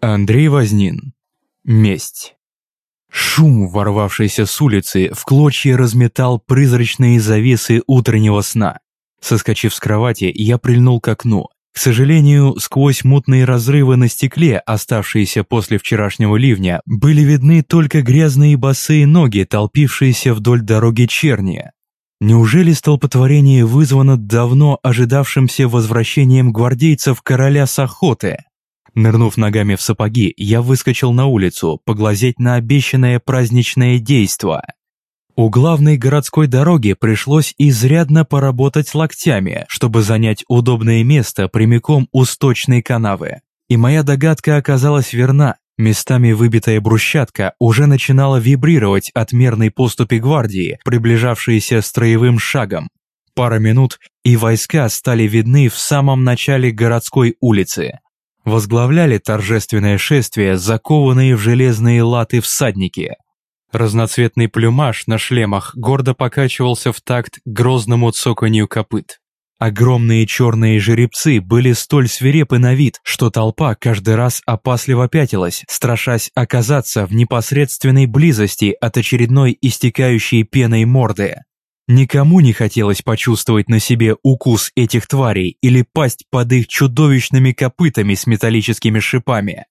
Андрей Вознин. Месть. Шум, ворвавшийся с улицы, в клочья разметал призрачные завесы утреннего сна. Соскочив с кровати, я прильнул к окну. К сожалению, сквозь мутные разрывы на стекле, оставшиеся после вчерашнего ливня, были видны только грязные босые ноги, толпившиеся вдоль дороги черни. Неужели столпотворение вызвано давно ожидавшимся возвращением гвардейцев короля с охоты? Нырнув ногами в сапоги, я выскочил на улицу, поглазеть на обещанное праздничное действо. У главной городской дороги пришлось изрядно поработать локтями, чтобы занять удобное место прямиком у сточной канавы. И моя догадка оказалась верна. Местами выбитая брусчатка уже начинала вибрировать от мерной поступи гвардии, приближавшейся строевым шагом. Пара минут, и войска стали видны в самом начале городской улицы. Возглавляли торжественное шествие закованные в железные латы всадники. Разноцветный плюмаж на шлемах гордо покачивался в такт грозному цоканью копыт. Огромные черные жеребцы были столь свирепы на вид, что толпа каждый раз опасливо пятилась, страшась оказаться в непосредственной близости от очередной истекающей пеной морды. Никому не хотелось почувствовать на себе укус этих тварей или пасть под их чудовищными копытами с металлическими шипами.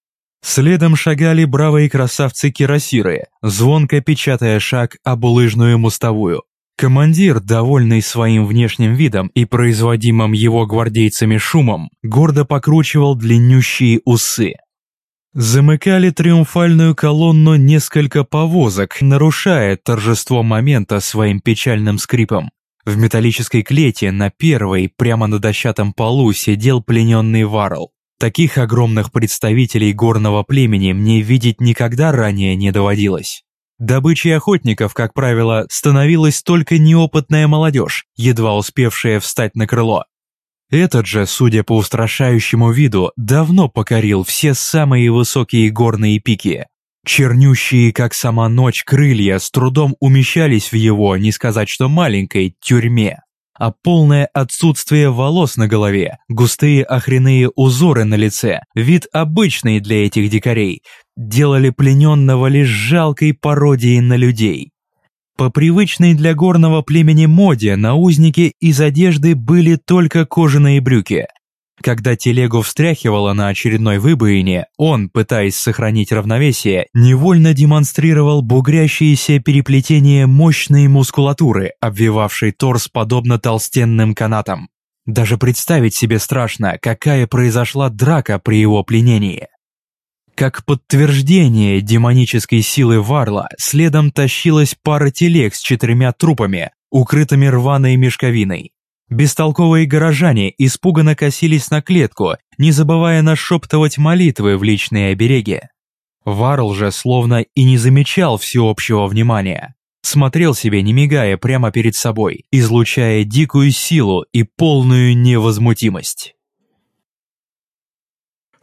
Следом шагали бравые красавцы-кирасиры, звонко печатая шаг об улыжную мостовую, Командир, довольный своим внешним видом и производимым его гвардейцами шумом, гордо покручивал длиннющие усы. Замыкали триумфальную колонну несколько повозок, нарушая торжество момента своим печальным скрипом. В металлической клете на первой, прямо на дощатом полу, сидел плененный Варл. Таких огромных представителей горного племени мне видеть никогда ранее не доводилось. Добычей охотников, как правило, становилась только неопытная молодежь, едва успевшая встать на крыло. Этот же, судя по устрашающему виду, давно покорил все самые высокие горные пики. Чернющие, как сама ночь, крылья с трудом умещались в его, не сказать что маленькой, тюрьме а полное отсутствие волос на голове, густые охренные узоры на лице, вид обычный для этих дикарей, делали плененного лишь жалкой пародией на людей. По привычной для горного племени моде на узники из одежды были только кожаные брюки, когда телегу встряхивало на очередной выбоине, он, пытаясь сохранить равновесие, невольно демонстрировал бугрящиеся переплетения мощной мускулатуры, обвивавшей торс подобно толстенным канатам. Даже представить себе страшно, какая произошла драка при его пленении. Как подтверждение демонической силы Варла, следом тащилась пара телег с четырьмя трупами, укрытыми рваной мешковиной. Бестолковые горожане испуганно косились на клетку, не забывая нашептывать молитвы в личные обереги. Варл же словно и не замечал всеобщего внимания. Смотрел себе, не мигая, прямо перед собой, излучая дикую силу и полную невозмутимость.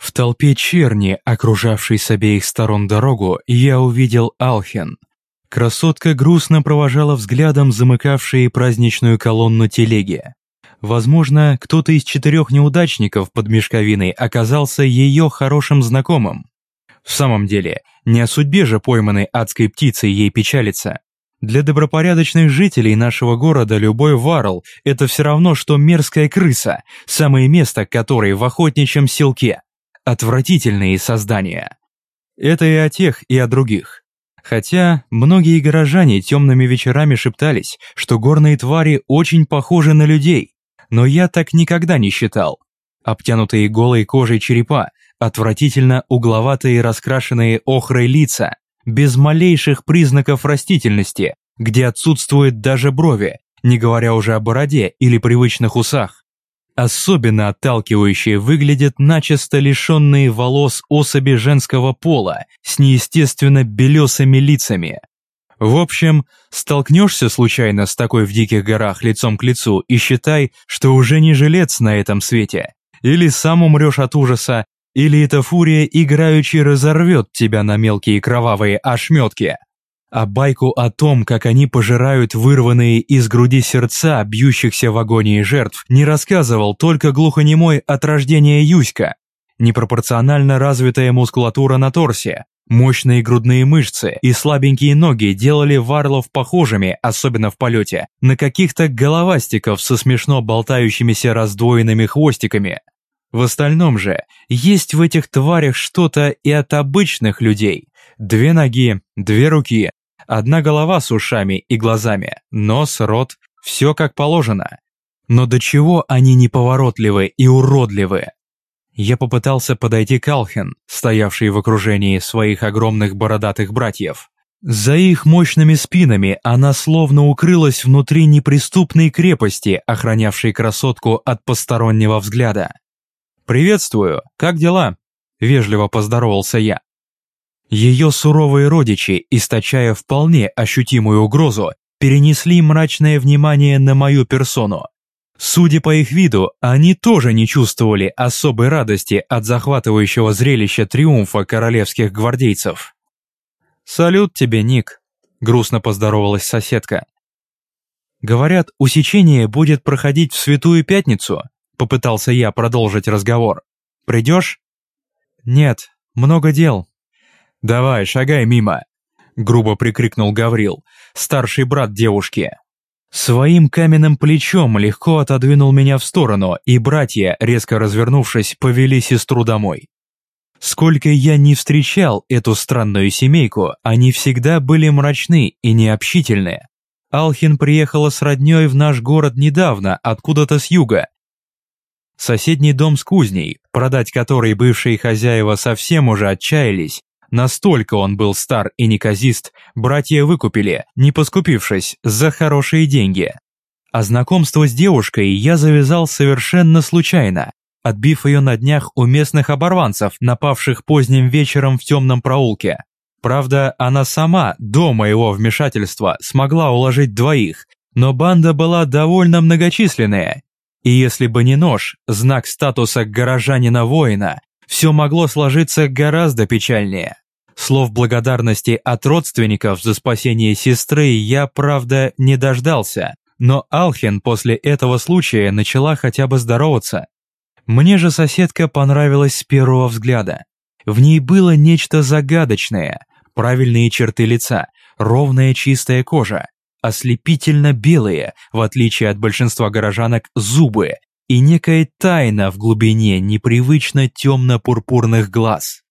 В толпе черни, окружавшей с обеих сторон дорогу, я увидел Алхен – Красотка грустно провожала взглядом замыкавшие праздничную колонну телеги. Возможно, кто-то из четырех неудачников под мешковиной оказался ее хорошим знакомым. В самом деле, не о судьбе же пойманной адской птицы ей печалится. Для добропорядочных жителей нашего города любой варл – это все равно, что мерзкая крыса, самое место которой в охотничьем селке. Отвратительные создания. Это и о тех, и о других. Хотя многие горожане темными вечерами шептались, что горные твари очень похожи на людей, но я так никогда не считал. Обтянутые голой кожей черепа, отвратительно угловатые раскрашенные охрой лица, без малейших признаков растительности, где отсутствуют даже брови, не говоря уже о бороде или привычных усах. Особенно отталкивающие выглядят начисто лишенные волос особи женского пола с неестественно белесыми лицами. В общем, столкнешься случайно с такой в диких горах лицом к лицу и считай, что уже не жилец на этом свете. Или сам умрешь от ужаса, или эта фурия играючи разорвет тебя на мелкие кровавые ошметки а байку о том, как они пожирают вырванные из груди сердца бьющихся в агонии жертв, не рассказывал только глухонемой от рождения Юська. Непропорционально развитая мускулатура на торсе, мощные грудные мышцы и слабенькие ноги делали варлов похожими, особенно в полете, на каких-то головастиков со смешно болтающимися раздвоенными хвостиками. В остальном же, есть в этих тварях что-то и от обычных людей. Две ноги, две руки, одна голова с ушами и глазами, нос, рот, все как положено. Но до чего они неповоротливы и уродливы? Я попытался подойти к Алхен, стоявшей в окружении своих огромных бородатых братьев. За их мощными спинами она словно укрылась внутри неприступной крепости, охранявшей красотку от постороннего взгляда. «Приветствую, как дела?» – вежливо поздоровался я. Ее суровые родичи, источая вполне ощутимую угрозу, перенесли мрачное внимание на мою персону. Судя по их виду, они тоже не чувствовали особой радости от захватывающего зрелища триумфа королевских гвардейцев. «Салют тебе, Ник», – грустно поздоровалась соседка. «Говорят, усечение будет проходить в Святую Пятницу?» Попытался я продолжить разговор. «Придешь?» «Нет, много дел». «Давай, шагай мимо», — грубо прикрикнул Гаврил, старший брат девушки. Своим каменным плечом легко отодвинул меня в сторону, и братья, резко развернувшись, повели сестру домой. Сколько я не встречал эту странную семейку, они всегда были мрачны и необщительны. Алхин приехала с роднёй в наш город недавно, откуда-то с юга, Соседний дом с кузней, продать который бывшие хозяева совсем уже отчаялись, настолько он был стар и неказист, братья выкупили, не поскупившись, за хорошие деньги. А знакомство с девушкой я завязал совершенно случайно, отбив ее на днях у местных оборванцев, напавших поздним вечером в темном проулке. Правда, она сама, до моего вмешательства, смогла уложить двоих, но банда была довольно многочисленная, и если бы не нож, знак статуса горожанина-воина, все могло сложиться гораздо печальнее. Слов благодарности от родственников за спасение сестры я, правда, не дождался, но Алхен после этого случая начала хотя бы здороваться. Мне же соседка понравилась с первого взгляда. В ней было нечто загадочное, правильные черты лица, ровная чистая кожа, ослепительно белые, в отличие от большинства горожанок, зубы и некая тайна в глубине непривычно темно-пурпурных глаз.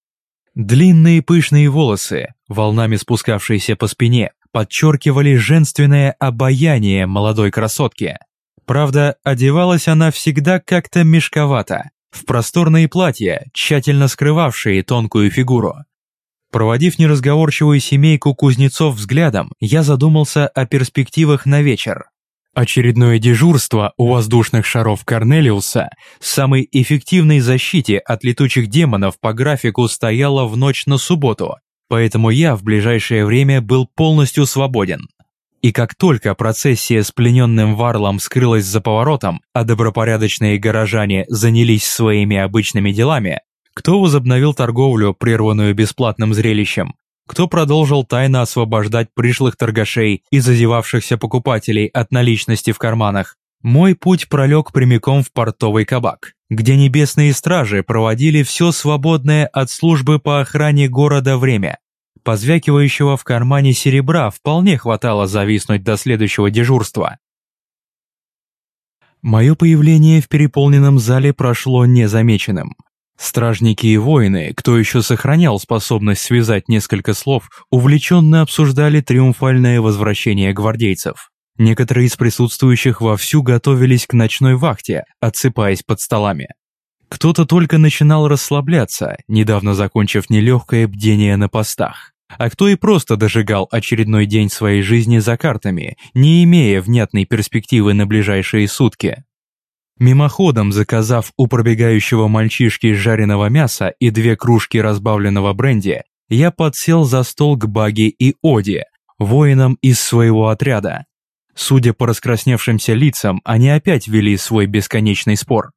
Длинные пышные волосы, волнами спускавшиеся по спине, подчеркивали женственное обаяние молодой красотки. Правда, одевалась она всегда как-то мешковато, в просторные платья, тщательно скрывавшие тонкую фигуру. Проводив неразговорчивую семейку кузнецов взглядом, я задумался о перспективах на вечер. Очередное дежурство у воздушных шаров Корнелиуса, самой эффективной защите от летучих демонов по графику стояло в ночь на субботу, поэтому я в ближайшее время был полностью свободен. И как только процессия с плененным Варлом скрылась за поворотом, а добропорядочные горожане занялись своими обычными делами, кто возобновил торговлю, прерванную бесплатным зрелищем? Кто продолжил тайно освобождать пришлых торгашей и зазевавшихся покупателей от наличности в карманах? Мой путь пролег прямиком в портовый кабак, где небесные стражи проводили все свободное от службы по охране города время. Позвякивающего в кармане серебра вполне хватало зависнуть до следующего дежурства. Мое появление в переполненном зале прошло незамеченным. Стражники и воины, кто еще сохранял способность связать несколько слов, увлеченно обсуждали триумфальное возвращение гвардейцев. Некоторые из присутствующих вовсю готовились к ночной вахте, отсыпаясь под столами. Кто-то только начинал расслабляться, недавно закончив нелегкое бдение на постах. А кто и просто дожигал очередной день своей жизни за картами, не имея внятной перспективы на ближайшие сутки. Мимоходом заказав у пробегающего мальчишки жареного мяса и две кружки разбавленного бренди, я подсел за стол к Баги и Оди, воинам из своего отряда. Судя по раскрасневшимся лицам, они опять вели свой бесконечный спор.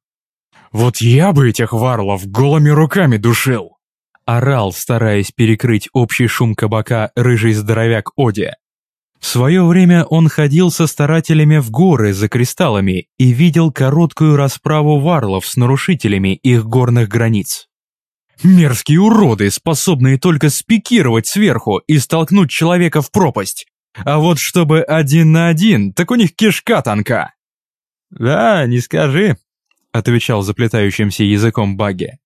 «Вот я бы этих варлов голыми руками душил!» Орал, стараясь перекрыть общий шум кабака рыжий здоровяк Оди. В свое время он ходил со старателями в горы за кристаллами и видел короткую расправу варлов с нарушителями их горных границ. Мерзкие уроды, способные только спикировать сверху и столкнуть человека в пропасть. А вот чтобы один на один, так у них кишка тонка. «Да, не скажи», — отвечал заплетающимся языком Баги.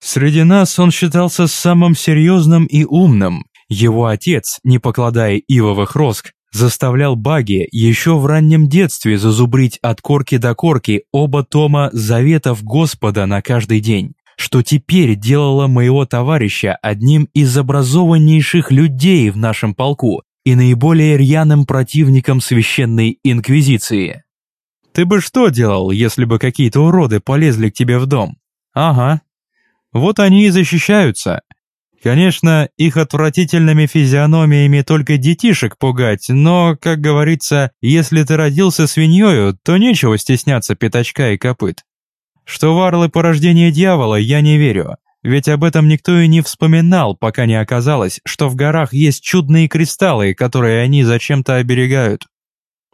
Среди нас он считался самым серьезным и умным. Его отец, не покладая ивовых роск, заставлял Баги еще в раннем детстве зазубрить от корки до корки оба тома заветов Господа на каждый день что теперь делало моего товарища одним из образованнейших людей в нашем полку и наиболее рьяным противником священной инквизиции. Ты бы что делал, если бы какие-то уроды полезли к тебе в дом? Ага. Вот они и защищаются. Конечно, их отвратительными физиономиями только детишек пугать, но, как говорится, если ты родился свиньёю, то нечего стесняться пятачка и копыт. Что варлы порождение дьявола, я не верю, ведь об этом никто и не вспоминал, пока не оказалось, что в горах есть чудные кристаллы, которые они зачем-то оберегают.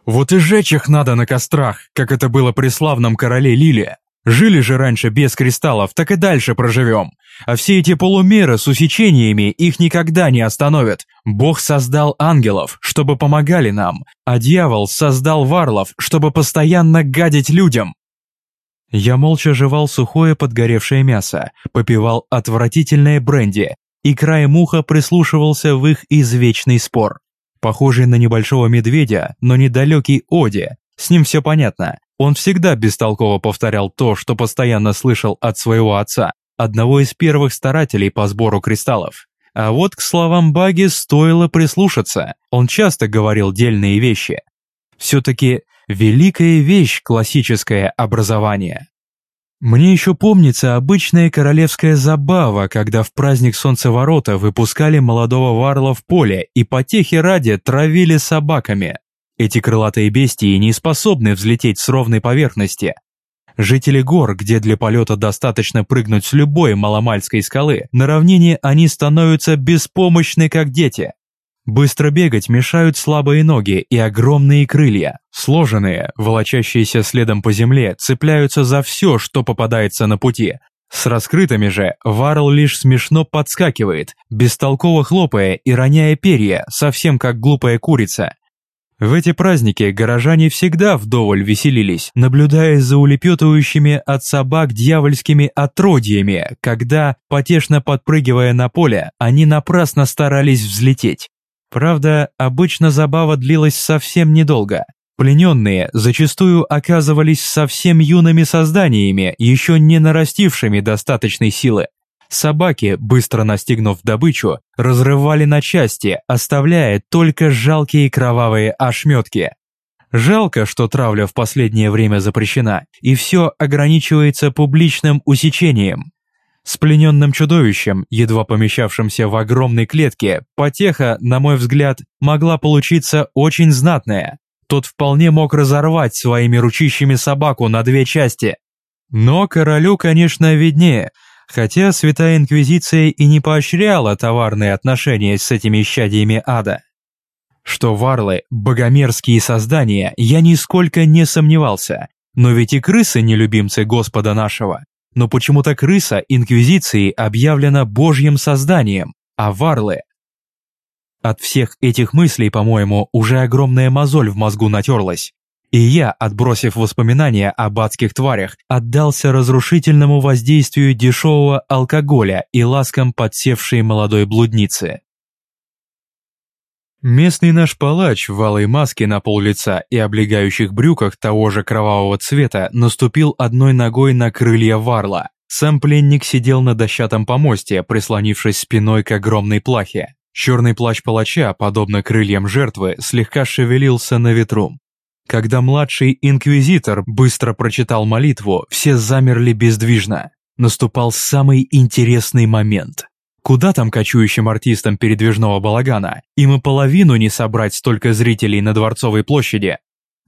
Вот и жечь их надо на кострах, как это было при славном короле Лиле. Жили же раньше без кристаллов, так и дальше проживем. А все эти полумеры с усечениями их никогда не остановят. Бог создал ангелов, чтобы помогали нам, а дьявол создал варлов, чтобы постоянно гадить людям. Я молча жевал сухое подгоревшее мясо, попивал отвратительное бренди и краем уха прислушивался в их извечный спор. Похожий на небольшого медведя, но недалекий Оди. С ним все понятно. Он всегда бестолково повторял то, что постоянно слышал от своего отца, одного из первых старателей по сбору кристаллов. А вот к словам Баги стоило прислушаться. Он часто говорил дельные вещи. Все-таки Великая вещь классическое образование. Мне еще помнится обычная королевская забава, когда в праздник Солнцеворота выпускали молодого варла в поле и потехи ради травили собаками. Эти крылатые бестии не способны взлететь с ровной поверхности. Жители гор, где для полета достаточно прыгнуть с любой маломальской скалы, на равнине они становятся беспомощны, как дети. Быстро бегать мешают слабые ноги и огромные крылья. Сложенные, волочащиеся следом по земле, цепляются за все, что попадается на пути. С раскрытыми же Варл лишь смешно подскакивает, бестолково хлопая и роняя перья, совсем как глупая курица. В эти праздники горожане всегда вдоволь веселились, наблюдая за улепетывающими от собак дьявольскими отродьями, когда, потешно подпрыгивая на поле, они напрасно старались взлететь. Правда, обычно забава длилась совсем недолго. Плененные зачастую оказывались совсем юными созданиями, еще не нарастившими достаточной силы. Собаки, быстро настигнув добычу, разрывали на части, оставляя только жалкие кровавые ошметки. Жалко, что травля в последнее время запрещена, и все ограничивается публичным усечением. С плененным чудовищем, едва помещавшимся в огромной клетке, потеха, на мой взгляд, могла получиться очень знатная. Тот вполне мог разорвать своими ручищами собаку на две части. Но королю, конечно, виднее, хотя Святая Инквизиция и не поощряла товарные отношения с этими щадиями ада. Что варлы – богомерзкие создания, я нисколько не сомневался, но ведь и крысы не любимцы Господа нашего но почему-то крыса Инквизиции объявлена божьим созданием, а варлы... От всех этих мыслей, по-моему, уже огромная мозоль в мозгу натерлась. И я, отбросив воспоминания об адских тварях, отдался разрушительному воздействию дешевого алкоголя и ласкам подсевшей молодой блудницы. Местный наш палач в алой маске на пол лица и облегающих брюках того же кровавого цвета наступил одной ногой на крылья варла. Сам пленник сидел на дощатом помосте, прислонившись спиной к огромной плахе. Черный плащ палача, подобно крыльям жертвы, слегка шевелился на ветру. Когда младший инквизитор быстро прочитал молитву, все замерли бездвижно. Наступал самый интересный момент. Куда там кочующим артистам передвижного балагана? Им и половину не собрать столько зрителей на Дворцовой площади.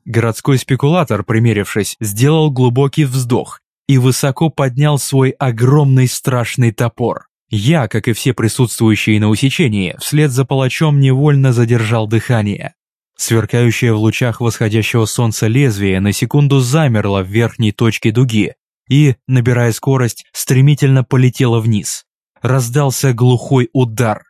Городской спекулятор, примерившись, сделал глубокий вздох и высоко поднял свой огромный страшный топор. Я, как и все присутствующие на усечении, вслед за палачом невольно задержал дыхание. Сверкающее в лучах восходящего солнца лезвие на секунду замерло в верхней точке дуги и, набирая скорость, стремительно полетело вниз. раздался глухой удар.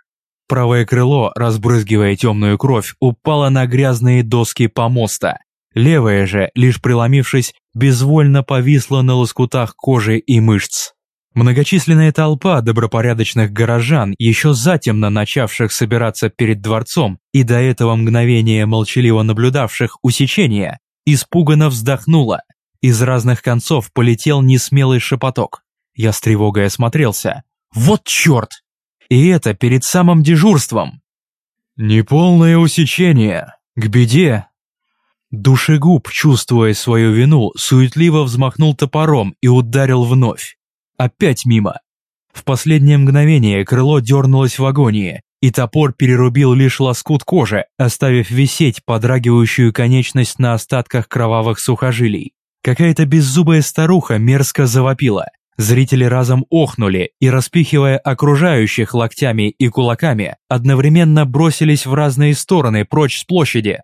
Правое крыло, разбрызгивая темную кровь, упало на грязные доски помоста. Левое же, лишь преломившись, безвольно повисло на лоскутах кожи и мышц. Многочисленная толпа добропорядочных горожан, еще затемно начавших собираться перед дворцом и до этого мгновения молчаливо наблюдавших усечение, испуганно вздохнула. Из разных концов полетел несмелый шепоток. Я с тревогой осмотрелся. «Вот черт!» И это перед самым дежурством. Неполное усечение. К беде. Душегуб, чувствуя свою вину, суетливо взмахнул топором и ударил вновь. Опять мимо. В последнее мгновение крыло дернулось в агонии, и топор перерубил лишь лоскут кожи, оставив висеть подрагивающую конечность на остатках кровавых сухожилий. Какая-то беззубая старуха мерзко завопила. Зрители разом охнули и, распихивая окружающих локтями и кулаками, одновременно бросились в разные стороны прочь с площади.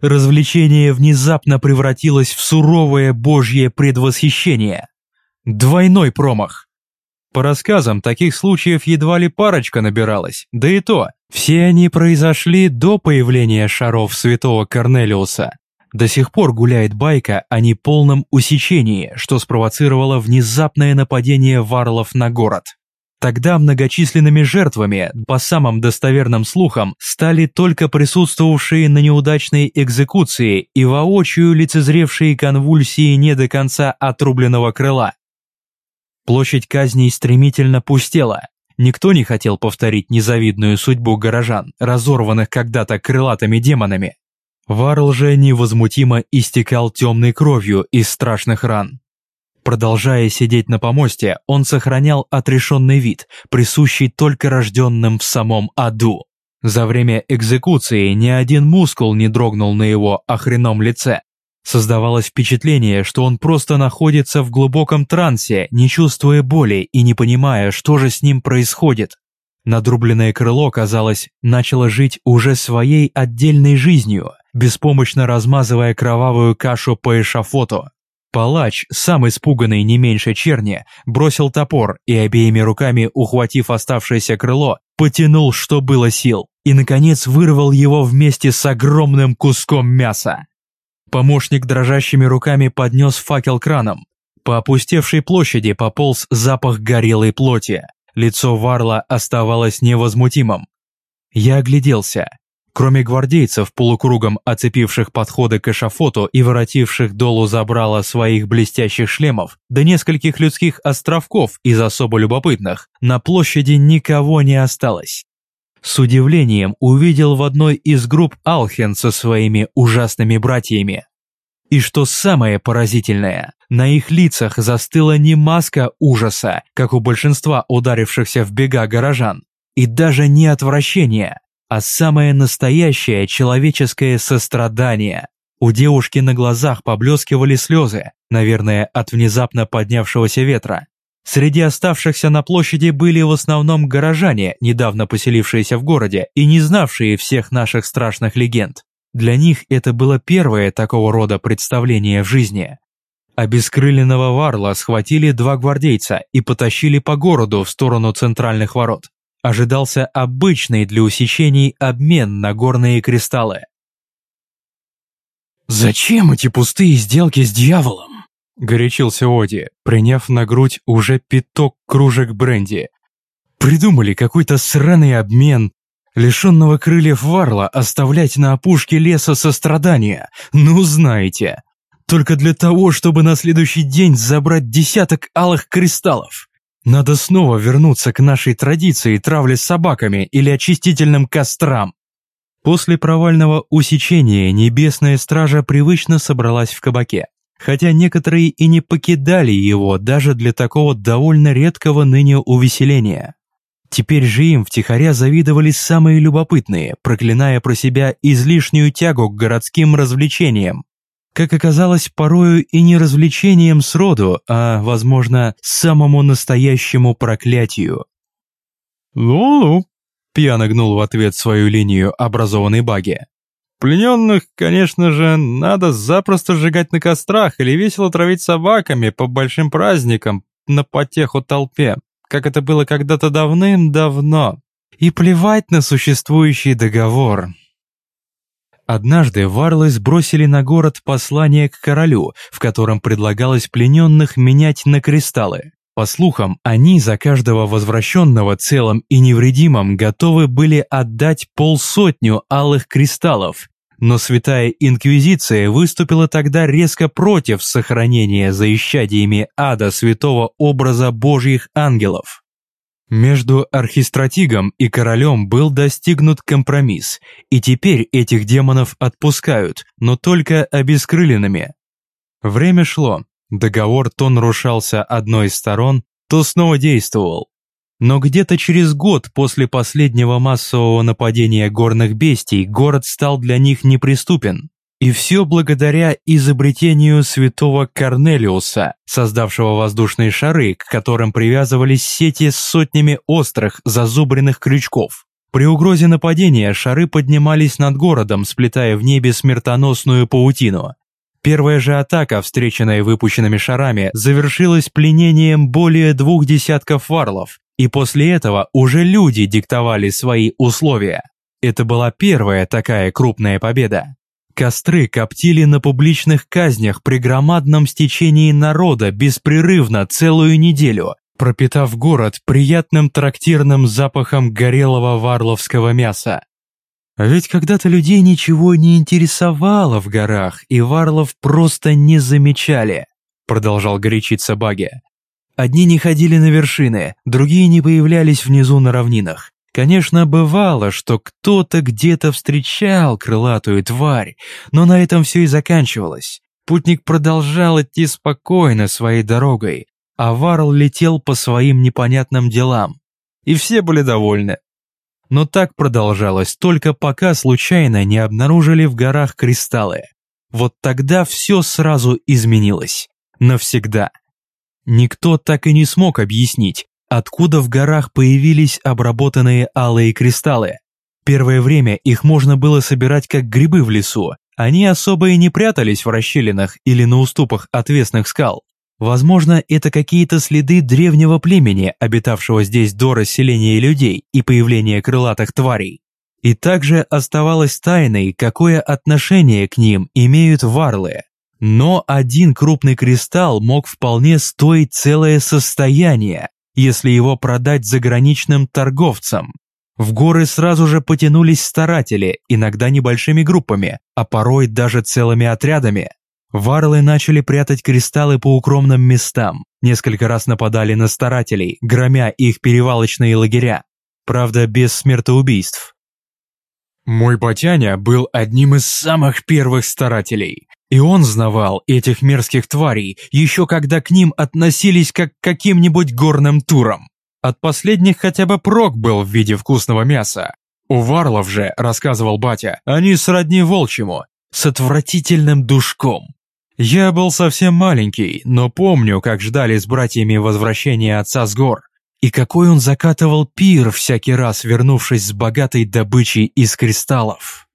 Развлечение внезапно превратилось в суровое божье предвосхищение. Двойной промах. По рассказам, таких случаев едва ли парочка набиралась, да и то, все они произошли до появления шаров святого Корнелиуса. До сих пор гуляет байка о неполном усечении, что спровоцировало внезапное нападение варлов на город. Тогда многочисленными жертвами, по самым достоверным слухам, стали только присутствовавшие на неудачной экзекуции и воочию лицезревшие конвульсии не до конца отрубленного крыла. Площадь казней стремительно пустела. Никто не хотел повторить незавидную судьбу горожан, разорванных когда-то крылатыми демонами. Варл же невозмутимо истекал темной кровью из страшных ран. Продолжая сидеть на помосте, он сохранял отрешенный вид, присущий только рожденным в самом аду. За время экзекуции ни один мускул не дрогнул на его охреном лице. Создавалось впечатление, что он просто находится в глубоком трансе, не чувствуя боли и не понимая, что же с ним происходит. Надрубленное крыло, казалось, начало жить уже своей отдельной жизнью, беспомощно размазывая кровавую кашу по эшафоту. Палач, сам испуганный не меньше черни, бросил топор и обеими руками, ухватив оставшееся крыло, потянул, что было сил, и, наконец, вырвал его вместе с огромным куском мяса. Помощник дрожащими руками поднес факел краном. По опустевшей площади пополз запах горелой плоти. Лицо Варла оставалось невозмутимым. Я огляделся. Кроме гвардейцев, полукругом оцепивших подходы к эшафоту и воротивших долу забрала своих блестящих шлемов, до нескольких людских островков из особо любопытных, на площади никого не осталось. С удивлением увидел в одной из групп Алхен со своими ужасными братьями. И что самое поразительное, на их лицах застыла не маска ужаса, как у большинства ударившихся в бега горожан, и даже не отвращение, а самое настоящее человеческое сострадание. У девушки на глазах поблескивали слезы, наверное, от внезапно поднявшегося ветра. Среди оставшихся на площади были в основном горожане, недавно поселившиеся в городе и не знавшие всех наших страшных легенд. Для них это было первое такого рода представление в жизни. Обескрыленного Варла схватили два гвардейца и потащили по городу в сторону центральных ворот. Ожидался обычный для усечений обмен на горные кристаллы. «Зачем эти пустые сделки с дьяволом?» – горячился Оди, приняв на грудь уже пяток кружек бренди. «Придумали какой-то сраный обмен, Лишенного крыльев Варла оставлять на опушке леса сострадания, ну знаете. Только для того, чтобы на следующий день забрать десяток алых кристаллов. Надо снова вернуться к нашей традиции травли с собаками или очистительным кострам. После провального усечения Небесная Стража привычно собралась в кабаке, хотя некоторые и не покидали его даже для такого довольно редкого ныне увеселения. Теперь же им втихаря завидовали самые любопытные, проклиная про себя излишнюю тягу к городским развлечениям. Как оказалось, порою и не развлечением сроду, а, возможно, самому настоящему проклятию. «Лу-лу», — пьяно гнул в ответ свою линию образованный баги. «Плененных, конечно же, надо запросто сжигать на кострах или весело травить собаками по большим праздникам на потеху толпе. как это было когда-то давным-давно. И плевать на существующий договор. Однажды варлы сбросили на город послание к королю, в котором предлагалось плененных менять на кристаллы. По слухам, они за каждого возвращенного целым и невредимым готовы были отдать полсотню алых кристаллов. Но Святая Инквизиция выступила тогда резко против сохранения за исчадиями ада святого образа Божьих ангелов. Между архистратигом и королем был достигнут компромисс, и теперь этих демонов отпускают, но только обескрыленными. Время шло, договор то нарушался одной из сторон, то снова действовал. Но где-то через год после последнего массового нападения горных бестий город стал для них неприступен. И все благодаря изобретению святого Корнелиуса, создавшего воздушные шары, к которым привязывались сети с сотнями острых, зазубренных крючков. При угрозе нападения шары поднимались над городом, сплетая в небе смертоносную паутину. Первая же атака, встреченная выпущенными шарами, завершилась пленением более двух десятков варлов, и после этого уже люди диктовали свои условия. Это была первая такая крупная победа. Костры коптили на публичных казнях при громадном стечении народа беспрерывно целую неделю, пропитав город приятным трактирным запахом горелого варловского мяса. А ведь когда-то людей ничего не интересовало в горах, и варлов просто не замечали, продолжал горячиться Баги. Одни не ходили на вершины, другие не появлялись внизу на равнинах. Конечно, бывало, что кто-то где-то встречал крылатую тварь, но на этом все и заканчивалось. Путник продолжал идти спокойно своей дорогой, а Варл летел по своим непонятным делам. И все были довольны. Но так продолжалось только пока случайно не обнаружили в горах кристаллы. Вот тогда все сразу изменилось. Навсегда. Никто так и не смог объяснить, откуда в горах появились обработанные алые кристаллы. Первое время их можно было собирать как грибы в лесу, они особо и не прятались в расщелинах или на уступах отвесных скал. Возможно, это какие-то следы древнего племени, обитавшего здесь до расселения людей и появления крылатых тварей. И также оставалось тайной, какое отношение к ним имеют варлы. Но один крупный кристалл мог вполне стоить целое состояние, если его продать заграничным торговцам. В горы сразу же потянулись старатели, иногда небольшими группами, а порой даже целыми отрядами. Варлы начали прятать кристаллы по укромным местам, несколько раз нападали на старателей, громя их перевалочные лагеря. Правда, без смертоубийств. Мой батяня был одним из самых первых старателей. И он знавал этих мерзких тварей, еще когда к ним относились как к каким-нибудь горным турам. От последних хотя бы прок был в виде вкусного мяса. У варлов же, рассказывал батя, они сродни волчьему, с отвратительным душком. Я был совсем маленький, но помню, как ждали с братьями возвращения отца с гор. И какой он закатывал пир всякий раз, вернувшись с богатой добычей из кристаллов.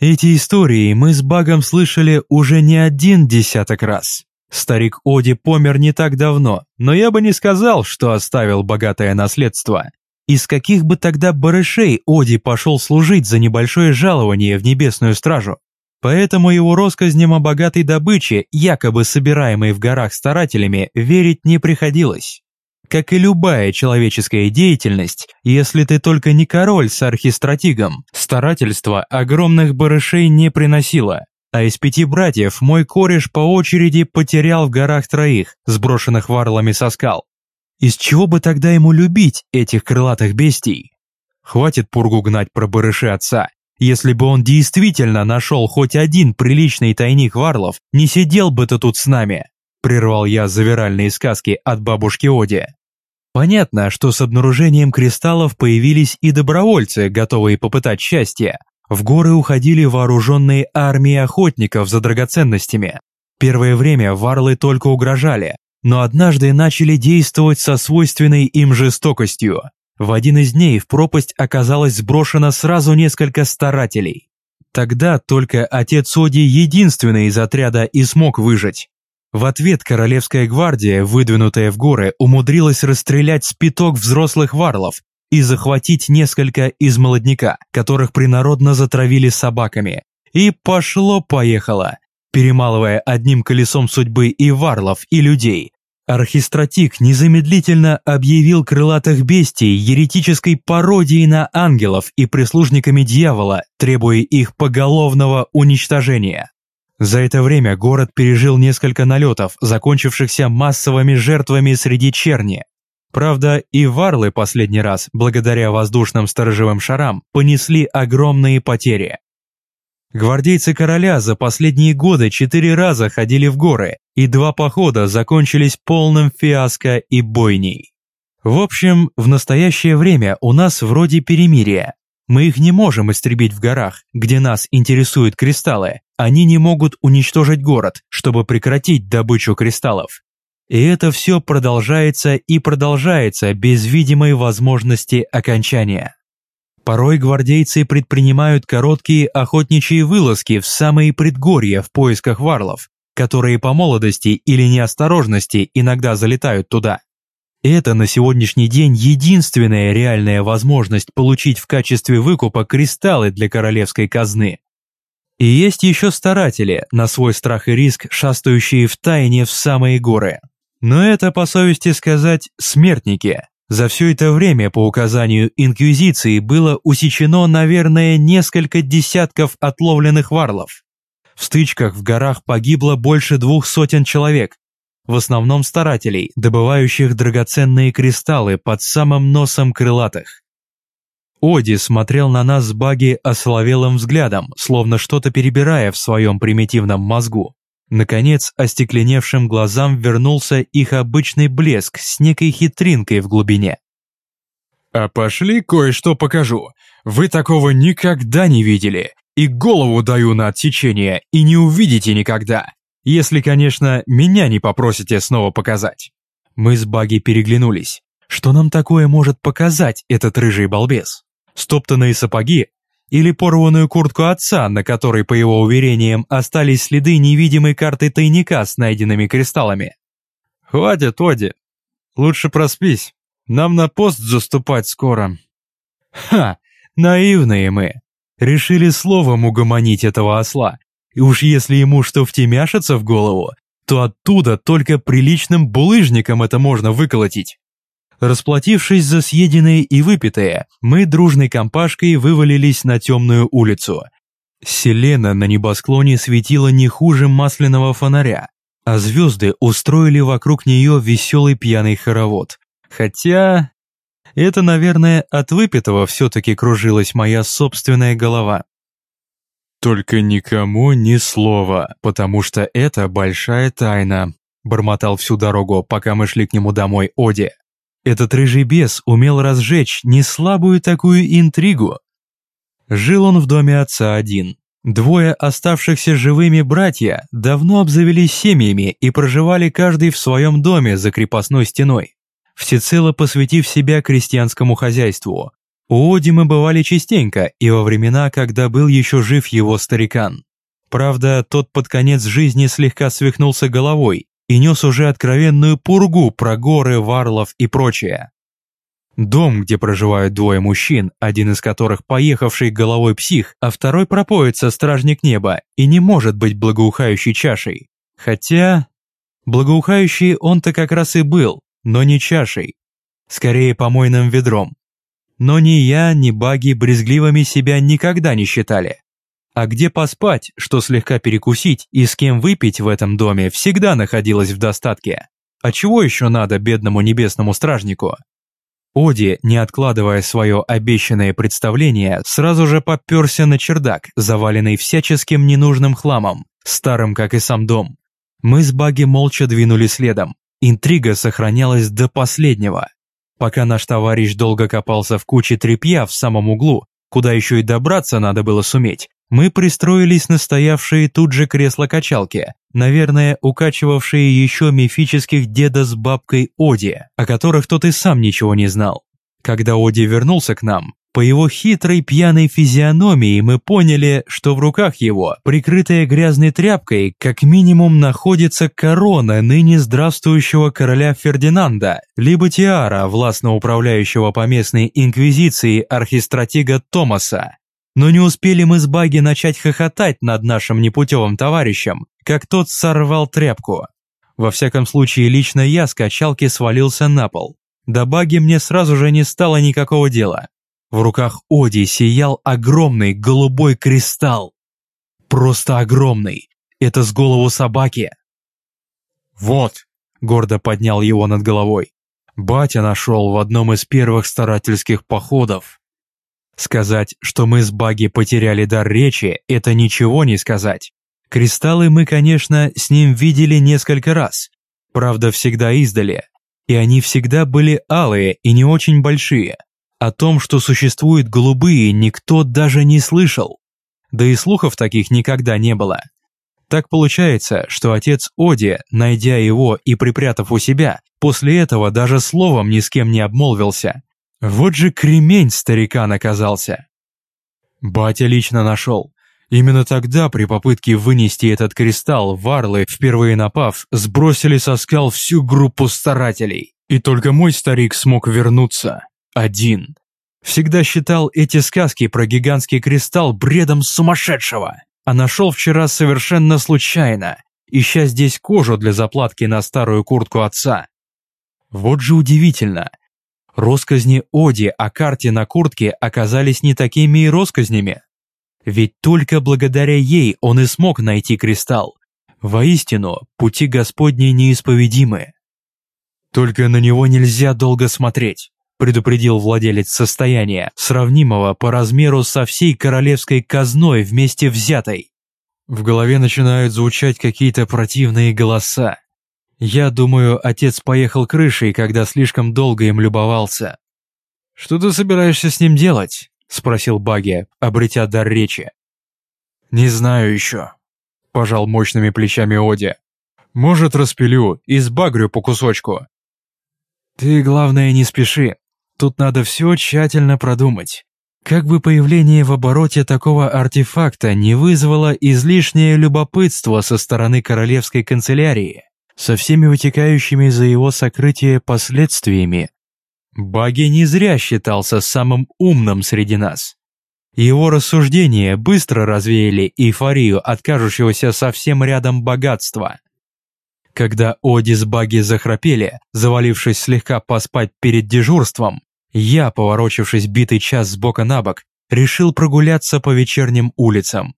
Эти истории мы с Багом слышали уже не один десяток раз. Старик Оди помер не так давно, но я бы не сказал, что оставил богатое наследство. Из каких бы тогда барышей Оди пошел служить за небольшое жалование в небесную стражу? Поэтому его россказням о богатой добыче, якобы собираемой в горах старателями, верить не приходилось. Как и любая человеческая деятельность, если ты только не король с архистратигом, старательство огромных барышей не приносило. А из пяти братьев мой кореш по очереди потерял в горах троих, сброшенных варлами со скал. Из чего бы тогда ему любить этих крылатых бестий? Хватит пургу гнать про барыши отца. Если бы он действительно нашел хоть один приличный тайник варлов, не сидел бы ты тут с нами прервал я завиральные сказки от бабушки Оди. Понятно, что с обнаружением кристаллов появились и добровольцы, готовые попытать счастье. В горы уходили вооруженные армии охотников за драгоценностями. Первое время варлы только угрожали, но однажды начали действовать со свойственной им жестокостью. В один из дней в пропасть оказалось сброшено сразу несколько старателей. Тогда только отец Оди единственный из отряда и смог выжить. В ответ Королевская гвардия, выдвинутая в горы, умудрилась расстрелять спиток взрослых варлов и захватить несколько из молодняка, которых принародно затравили собаками. И пошло-поехало, перемалывая одним колесом судьбы и варлов, и людей. Архистратик незамедлительно объявил крылатых бестий еретической пародией на ангелов и прислужниками дьявола, требуя их поголовного уничтожения. За это время город пережил несколько налетов, закончившихся массовыми жертвами среди черни. Правда, и варлы последний раз, благодаря воздушным сторожевым шарам, понесли огромные потери. Гвардейцы короля за последние годы четыре раза ходили в горы, и два похода закончились полным фиаско и бойней. В общем, в настоящее время у нас вроде перемирия. Мы их не можем истребить в горах, где нас интересуют кристаллы. Они не могут уничтожить город, чтобы прекратить добычу кристаллов. И это все продолжается и продолжается без видимой возможности окончания. Порой гвардейцы предпринимают короткие охотничьи вылазки в самые предгорья в поисках варлов, которые по молодости или неосторожности иногда залетают туда. Это на сегодняшний день единственная реальная возможность получить в качестве выкупа кристаллы для королевской казны. И есть еще старатели, на свой страх и риск, шастающие в тайне в самые горы. Но это, по совести сказать, смертники. За все это время по указанию Инквизиции было усечено, наверное, несколько десятков отловленных варлов. В стычках в горах погибло больше двух сотен человек, в основном старателей, добывающих драгоценные кристаллы под самым носом крылатых. Оди смотрел на нас с Баги ословелым взглядом, словно что-то перебирая в своем примитивном мозгу. Наконец, остекленевшим глазам вернулся их обычный блеск с некой хитринкой в глубине. «А пошли кое-что покажу. Вы такого никогда не видели. И голову даю на отсечение, и не увидите никогда. Если, конечно, меня не попросите снова показать». Мы с Баги переглянулись. Что нам такое может показать этот рыжий балбес? Стоптанные сапоги или порванную куртку отца, на которой, по его уверениям, остались следы невидимой карты тайника с найденными кристаллами? «Хватит, Оди. Лучше проспись. Нам на пост заступать скоро». «Ха! Наивные мы. Решили словом угомонить этого осла. И уж если ему что втемяшится в голову, то оттуда только приличным булыжником это можно выколотить. Расплатившись за съеденное и выпитое, мы дружной компашкой вывалились на темную улицу. Селена на небосклоне светила не хуже масляного фонаря, а звезды устроили вокруг нее веселый пьяный хоровод. Хотя... Это, наверное, от выпитого все-таки кружилась моя собственная голова. «Только никому ни слова, потому что это большая тайна», бормотал всю дорогу, пока мы шли к нему домой Оди. Этот рыжий бес умел разжечь неслабую такую интригу. Жил он в доме отца один. Двое оставшихся живыми братья давно обзавелись семьями и проживали каждый в своем доме за крепостной стеной, всецело посвятив себя крестьянскому хозяйству, у Оди мы бывали частенько и во времена, когда был еще жив его старикан. Правда, тот под конец жизни слегка свихнулся головой и нес уже откровенную пургу про горы, варлов и прочее. Дом, где проживают двое мужчин, один из которых поехавший головой псих, а второй пропоится стражник неба и не может быть благоухающей чашей. Хотя... Благоухающий он-то как раз и был, но не чашей. Скорее помойным ведром. Но ни я, ни баги брезгливыми себя никогда не считали. А где поспать, что слегка перекусить и с кем выпить в этом доме всегда находилось в достатке. А чего еще надо бедному небесному стражнику? Оди, не откладывая свое обещанное представление, сразу же попёрся на чердак, заваленный всяческим ненужным хламом, старым как и сам дом. Мы с Баги молча двинули следом. Интрига сохранялась до последнего. Пока наш товарищ долго копался в куче тряпья в самом углу, куда еще и добраться надо было суметь, мы пристроились на стоявшие тут же кресло-качалки, наверное, укачивавшие еще мифических деда с бабкой Оди, о которых тот и сам ничего не знал. Когда Оди вернулся к нам, По его хитрой пьяной физиономии мы поняли, что в руках его, прикрытая грязной тряпкой, как минимум находится корона ныне здравствующего короля Фердинанда, либо тиара властно управляющего по местной инквизиции архистратига Томаса. Но не успели мы с Баги начать хохотать над нашим непутевым товарищем, как тот сорвал тряпку. Во всяком случае, лично я с качалки свалился на пол. До Баги мне сразу же не стало никакого дела. В руках Оди сиял огромный голубой кристалл. Просто огромный. Это с голову собаки. «Вот», — гордо поднял его над головой, «батя нашел в одном из первых старательских походов». Сказать, что мы с Баги потеряли дар речи, это ничего не сказать. Кристаллы мы, конечно, с ним видели несколько раз, правда, всегда издали, и они всегда были алые и не очень большие. О том, что существуют голубые, никто даже не слышал. Да и слухов таких никогда не было. Так получается, что отец Оди, найдя его и припрятав у себя, после этого даже словом ни с кем не обмолвился. Вот же кремень старикан оказался. Батя лично нашел. Именно тогда, при попытке вынести этот кристалл, варлы, впервые напав, сбросили со скал всю группу старателей. И только мой старик смог вернуться. Один. Всегда считал эти сказки про гигантский кристалл бредом сумасшедшего. А нашел вчера совершенно случайно, ища здесь кожу для заплатки на старую куртку отца. Вот же удивительно. Росказни Оди о карте на куртке оказались не такими и росказнями. Ведь только благодаря ей он и смог найти кристалл. Воистину, пути Господни неисповедимы. Только на него нельзя долго смотреть предупредил владелец состояния, сравнимого по размеру со всей королевской казной вместе взятой. В голове начинают звучать какие-то противные голоса. Я думаю, отец поехал крышей, когда слишком долго им любовался. «Что ты собираешься с ним делать?» – спросил Баги, обретя дар речи. «Не знаю еще», – пожал мощными плечами Оди. «Может, распилю и сбагрю по кусочку». «Ты, главное, не спеши. Тут надо все тщательно продумать. Как бы появление в обороте такого артефакта не вызвало излишнее любопытство со стороны королевской канцелярии, со всеми вытекающими за его сокрытие последствиями. Баги не зря считался самым умным среди нас. Его рассуждения быстро развеяли эйфорию от кажущегося совсем рядом богатства. Когда Оди с Баги захрапели, завалившись слегка поспать перед дежурством, я, поворочившись битый час с бока на бок, решил прогуляться по вечерним улицам.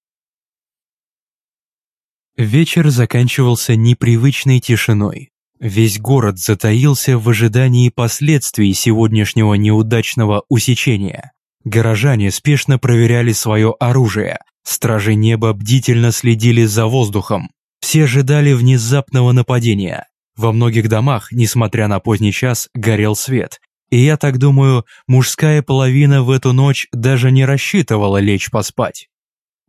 Вечер заканчивался непривычной тишиной. Весь город затаился в ожидании последствий сегодняшнего неудачного усечения. Горожане спешно проверяли свое оружие, стражи неба бдительно следили за воздухом, все ожидали внезапного нападения. Во многих домах, несмотря на поздний час, горел свет. И я так думаю, мужская половина в эту ночь даже не рассчитывала лечь поспать.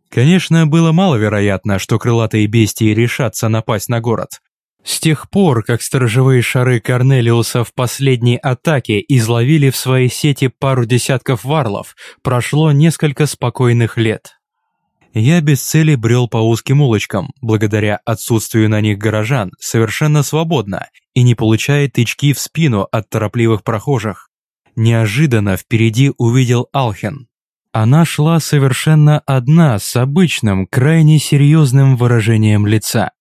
Конечно, было маловероятно, что крылатые бестии решатся напасть на город. С тех пор, как сторожевые шары Корнелиуса в последней атаке изловили в своей сети пару десятков варлов, прошло несколько спокойных лет. Я без цели брел по узким улочкам, благодаря отсутствию на них горожан, совершенно свободно и не получая тычки в спину от торопливых прохожих. Неожиданно впереди увидел Алхен. Она шла совершенно одна, с обычным, крайне серьезным выражением лица.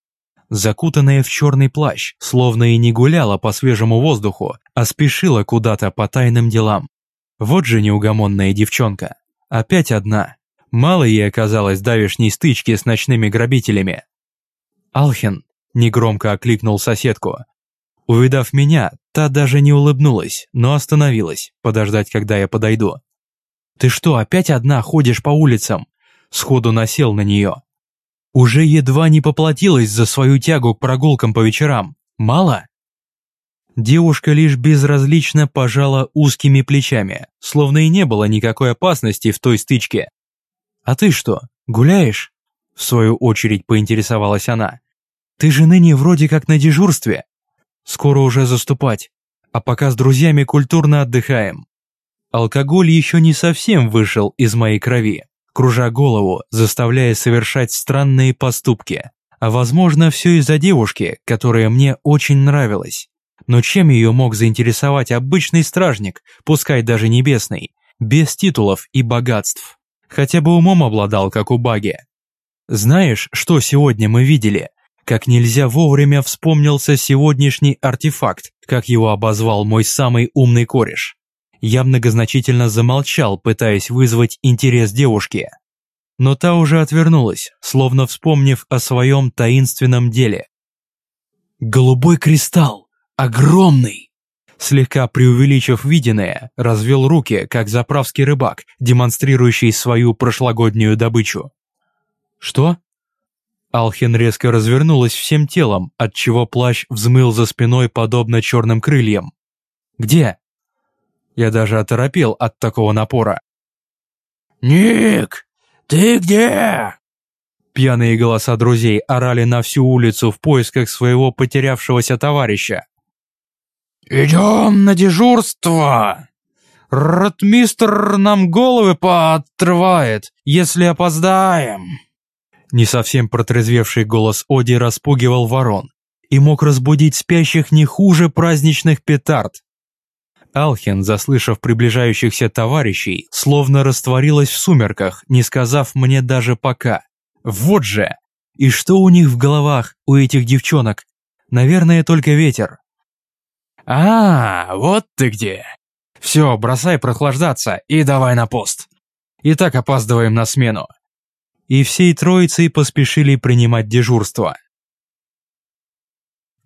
Закутанная в черный плащ, словно и не гуляла по свежему воздуху, а спешила куда-то по тайным делам. Вот же неугомонная девчонка. Опять одна, Мало ей оказалось давешней стычки с ночными грабителями. «Алхин!» – негромко окликнул соседку. Увидав меня, та даже не улыбнулась, но остановилась, подождать, когда я подойду. «Ты что, опять одна ходишь по улицам?» Сходу насел на нее. «Уже едва не поплатилась за свою тягу к прогулкам по вечерам. Мало?» Девушка лишь безразлично пожала узкими плечами, словно и не было никакой опасности в той стычке. «А ты что, гуляешь?» В свою очередь поинтересовалась она. «Ты же ныне вроде как на дежурстве. Скоро уже заступать, а пока с друзьями культурно отдыхаем». Алкоголь еще не совсем вышел из моей крови, кружа голову, заставляя совершать странные поступки. А возможно, все из-за девушки, которая мне очень нравилась. Но чем ее мог заинтересовать обычный стражник, пускай даже небесный, без титулов и богатств? Хотя бы умом обладал, как у Баги. Знаешь, что сегодня мы видели? Как нельзя вовремя вспомнился сегодняшний артефакт, как его обозвал мой самый умный кореш. Я многозначительно замолчал, пытаясь вызвать интерес девушки. Но та уже отвернулась, словно вспомнив о своем таинственном деле. «Голубой кристалл! Огромный!» Слегка преувеличив виденное, развел руки, как заправский рыбак, демонстрирующий свою прошлогоднюю добычу. «Что?» Алхин резко развернулась всем телом, отчего плащ взмыл за спиной подобно черным крыльям. «Где?» Я даже оторопел от такого напора. «Ник, ты где?» Пьяные голоса друзей орали на всю улицу в поисках своего потерявшегося товарища. «Идем на дежурство!» «Ротмистр нам головы поотрывает, если опоздаем!» Не совсем протрезвевший голос Оди распугивал ворон и мог разбудить спящих не хуже праздничных петард. Алхин, заслышав приближающихся товарищей, словно растворилась в сумерках, не сказав мне даже пока. Вот же! И что у них в головах, у этих девчонок? Наверное, только ветер. «А, вот ты где!» «Все, бросай прохлаждаться и давай на пост. И так опаздываем на смену и всей троицей поспешили принимать дежурство.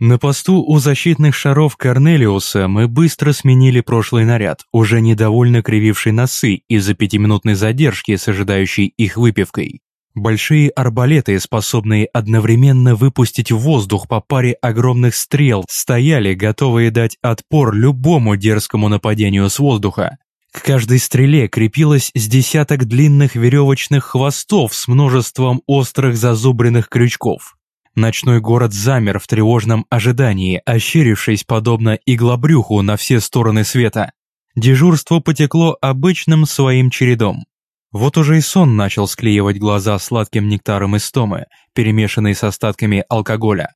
На посту у защитных шаров Корнелиуса мы быстро сменили прошлый наряд, уже недовольно крививший носы из-за пятиминутной задержки с ожидающей их выпивкой. Большие арбалеты, способные одновременно выпустить в воздух по паре огромных стрел, стояли, готовые дать отпор любому дерзкому нападению с воздуха. К каждой стреле крепилось с десяток длинных веревочных хвостов с множеством острых зазубренных крючков. Ночной город замер в тревожном ожидании, ощерившись подобно иглобрюху на все стороны света. Дежурство потекло обычным своим чередом. Вот уже и сон начал склеивать глаза сладким нектаром истомы, перемешанный с остатками алкоголя.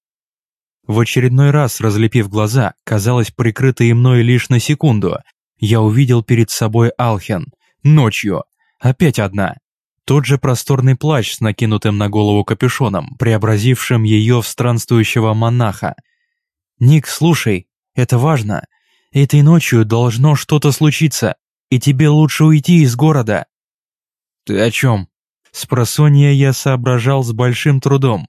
В очередной раз, разлепив глаза, казалось прикрытые мной лишь на секунду, я увидел перед собой Алхен. Ночью. Опять одна. Тот же просторный плащ с накинутым на голову капюшоном, преобразившим ее в странствующего монаха. «Ник, слушай, это важно. Этой ночью должно что-то случиться, и тебе лучше уйти из города». «Ты о чем?» Спросонья я соображал с большим трудом.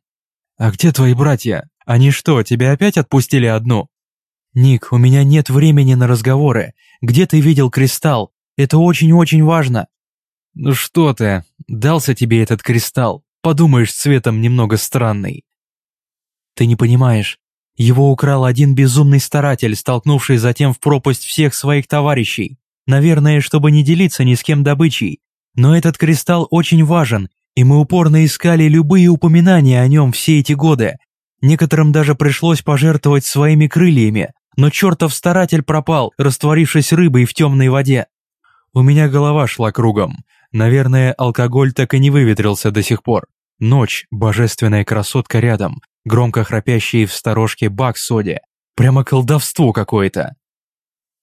«А где твои братья? Они что, тебя опять отпустили одну?» «Ник, у меня нет времени на разговоры. Где ты видел кристалл? Это очень-очень важно». «Ну что ты, дался тебе этот кристалл. Подумаешь, цветом немного странный». «Ты не понимаешь. Его украл один безумный старатель, столкнувший затем в пропасть всех своих товарищей. Наверное, чтобы не делиться ни с кем добычей. Но этот кристалл очень важен, и мы упорно искали любые упоминания о нем все эти годы. Некоторым даже пришлось пожертвовать своими крыльями, но чертов старатель пропал, растворившись рыбой в темной воде. У меня голова шла кругом. Наверное, алкоголь так и не выветрился до сих пор. Ночь, божественная красотка рядом, громко храпящий в сторожке бак соди. Прямо колдовство какое-то.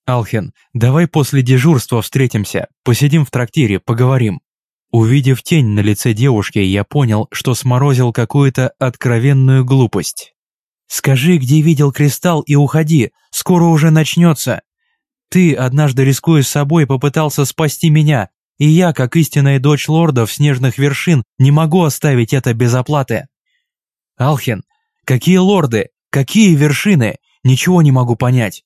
Алхин, давай после дежурства встретимся, посидим в трактире, поговорим. Увидев тень на лице девушки, я понял, что сморозил какую-то откровенную глупость. Скажи, где видел кристалл и уходи, скоро уже начнется. Ты, однажды рискуя собой, попытался спасти меня, и я, как истинная дочь лордов снежных вершин, не могу оставить это без оплаты. Алхин, какие лорды, какие вершины, ничего не могу понять.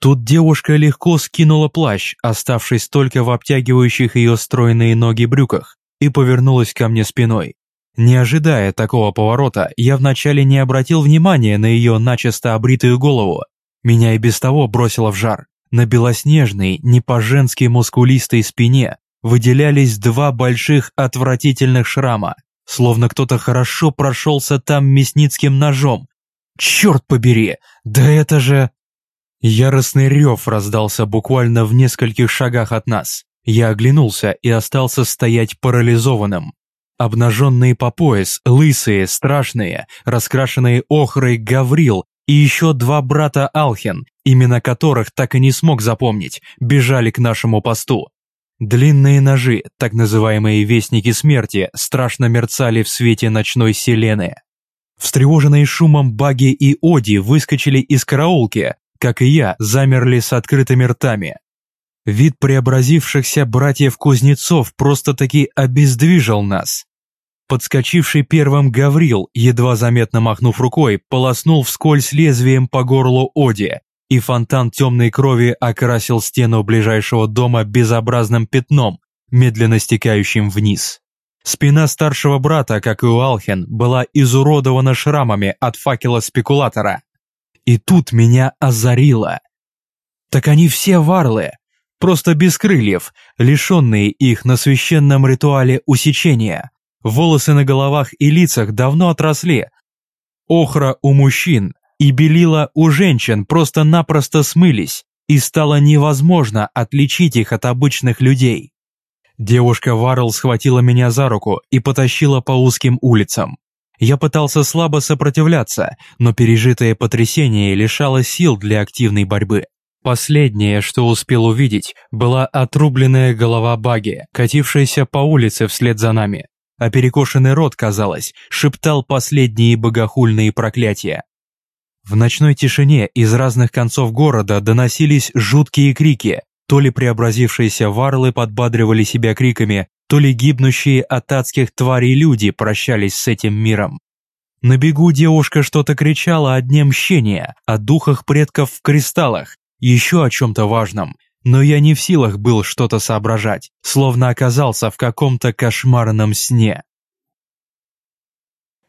Тут девушка легко скинула плащ, оставшись только в обтягивающих ее стройные ноги брюках, и повернулась ко мне спиной. Не ожидая такого поворота, я вначале не обратил внимания на ее начисто обритую голову. Меня и без того бросило в жар. На белоснежной, не по-женски мускулистой спине выделялись два больших отвратительных шрама, словно кто-то хорошо прошелся там мясницким ножом. Черт побери, да это же... Яростный рев раздался буквально в нескольких шагах от нас. Я оглянулся и остался стоять парализованным. Обнаженные по пояс, лысые, страшные, раскрашенные охрой Гаврил и еще два брата Алхен, имена которых так и не смог запомнить, бежали к нашему посту. Длинные ножи, так называемые вестники смерти, страшно мерцали в свете ночной селены. Встревоженные шумом Баги и Оди выскочили из караулки, как и я, замерли с открытыми ртами. Вид преобразившихся братьев-кузнецов просто-таки обездвижил нас. Подскочивший первым Гаврил, едва заметно махнув рукой, полоснул вскользь лезвием по горлу Оди, и фонтан темной крови окрасил стену ближайшего дома безобразным пятном, медленно стекающим вниз. Спина старшего брата, как и у Алхен, была изуродована шрамами от факела спекулятора. И тут меня озарило. Так они все варлы, просто без крыльев, лишенные их на священном ритуале усечения. Волосы на головах и лицах давно отросли. Охра у мужчин и белила у женщин просто-напросто смылись, и стало невозможно отличить их от обычных людей. Девушка Варл схватила меня за руку и потащила по узким улицам. Я пытался слабо сопротивляться, но пережитое потрясение лишало сил для активной борьбы. Последнее, что успел увидеть, была отрубленная голова Баги, катившаяся по улице вслед за нами. А перекошенный рот, казалось, шептал последние богохульные проклятия. В ночной тишине из разных концов города доносились жуткие крики, то ли преобразившиеся варлы подбадривали себя криками, то ли гибнущие от адских тварей люди прощались с этим миром. На бегу девушка что-то кричала о дне мщения, о духах предков в кристаллах, еще о чем-то важном, но я не в силах был что-то соображать, словно оказался в каком-то кошмарном сне.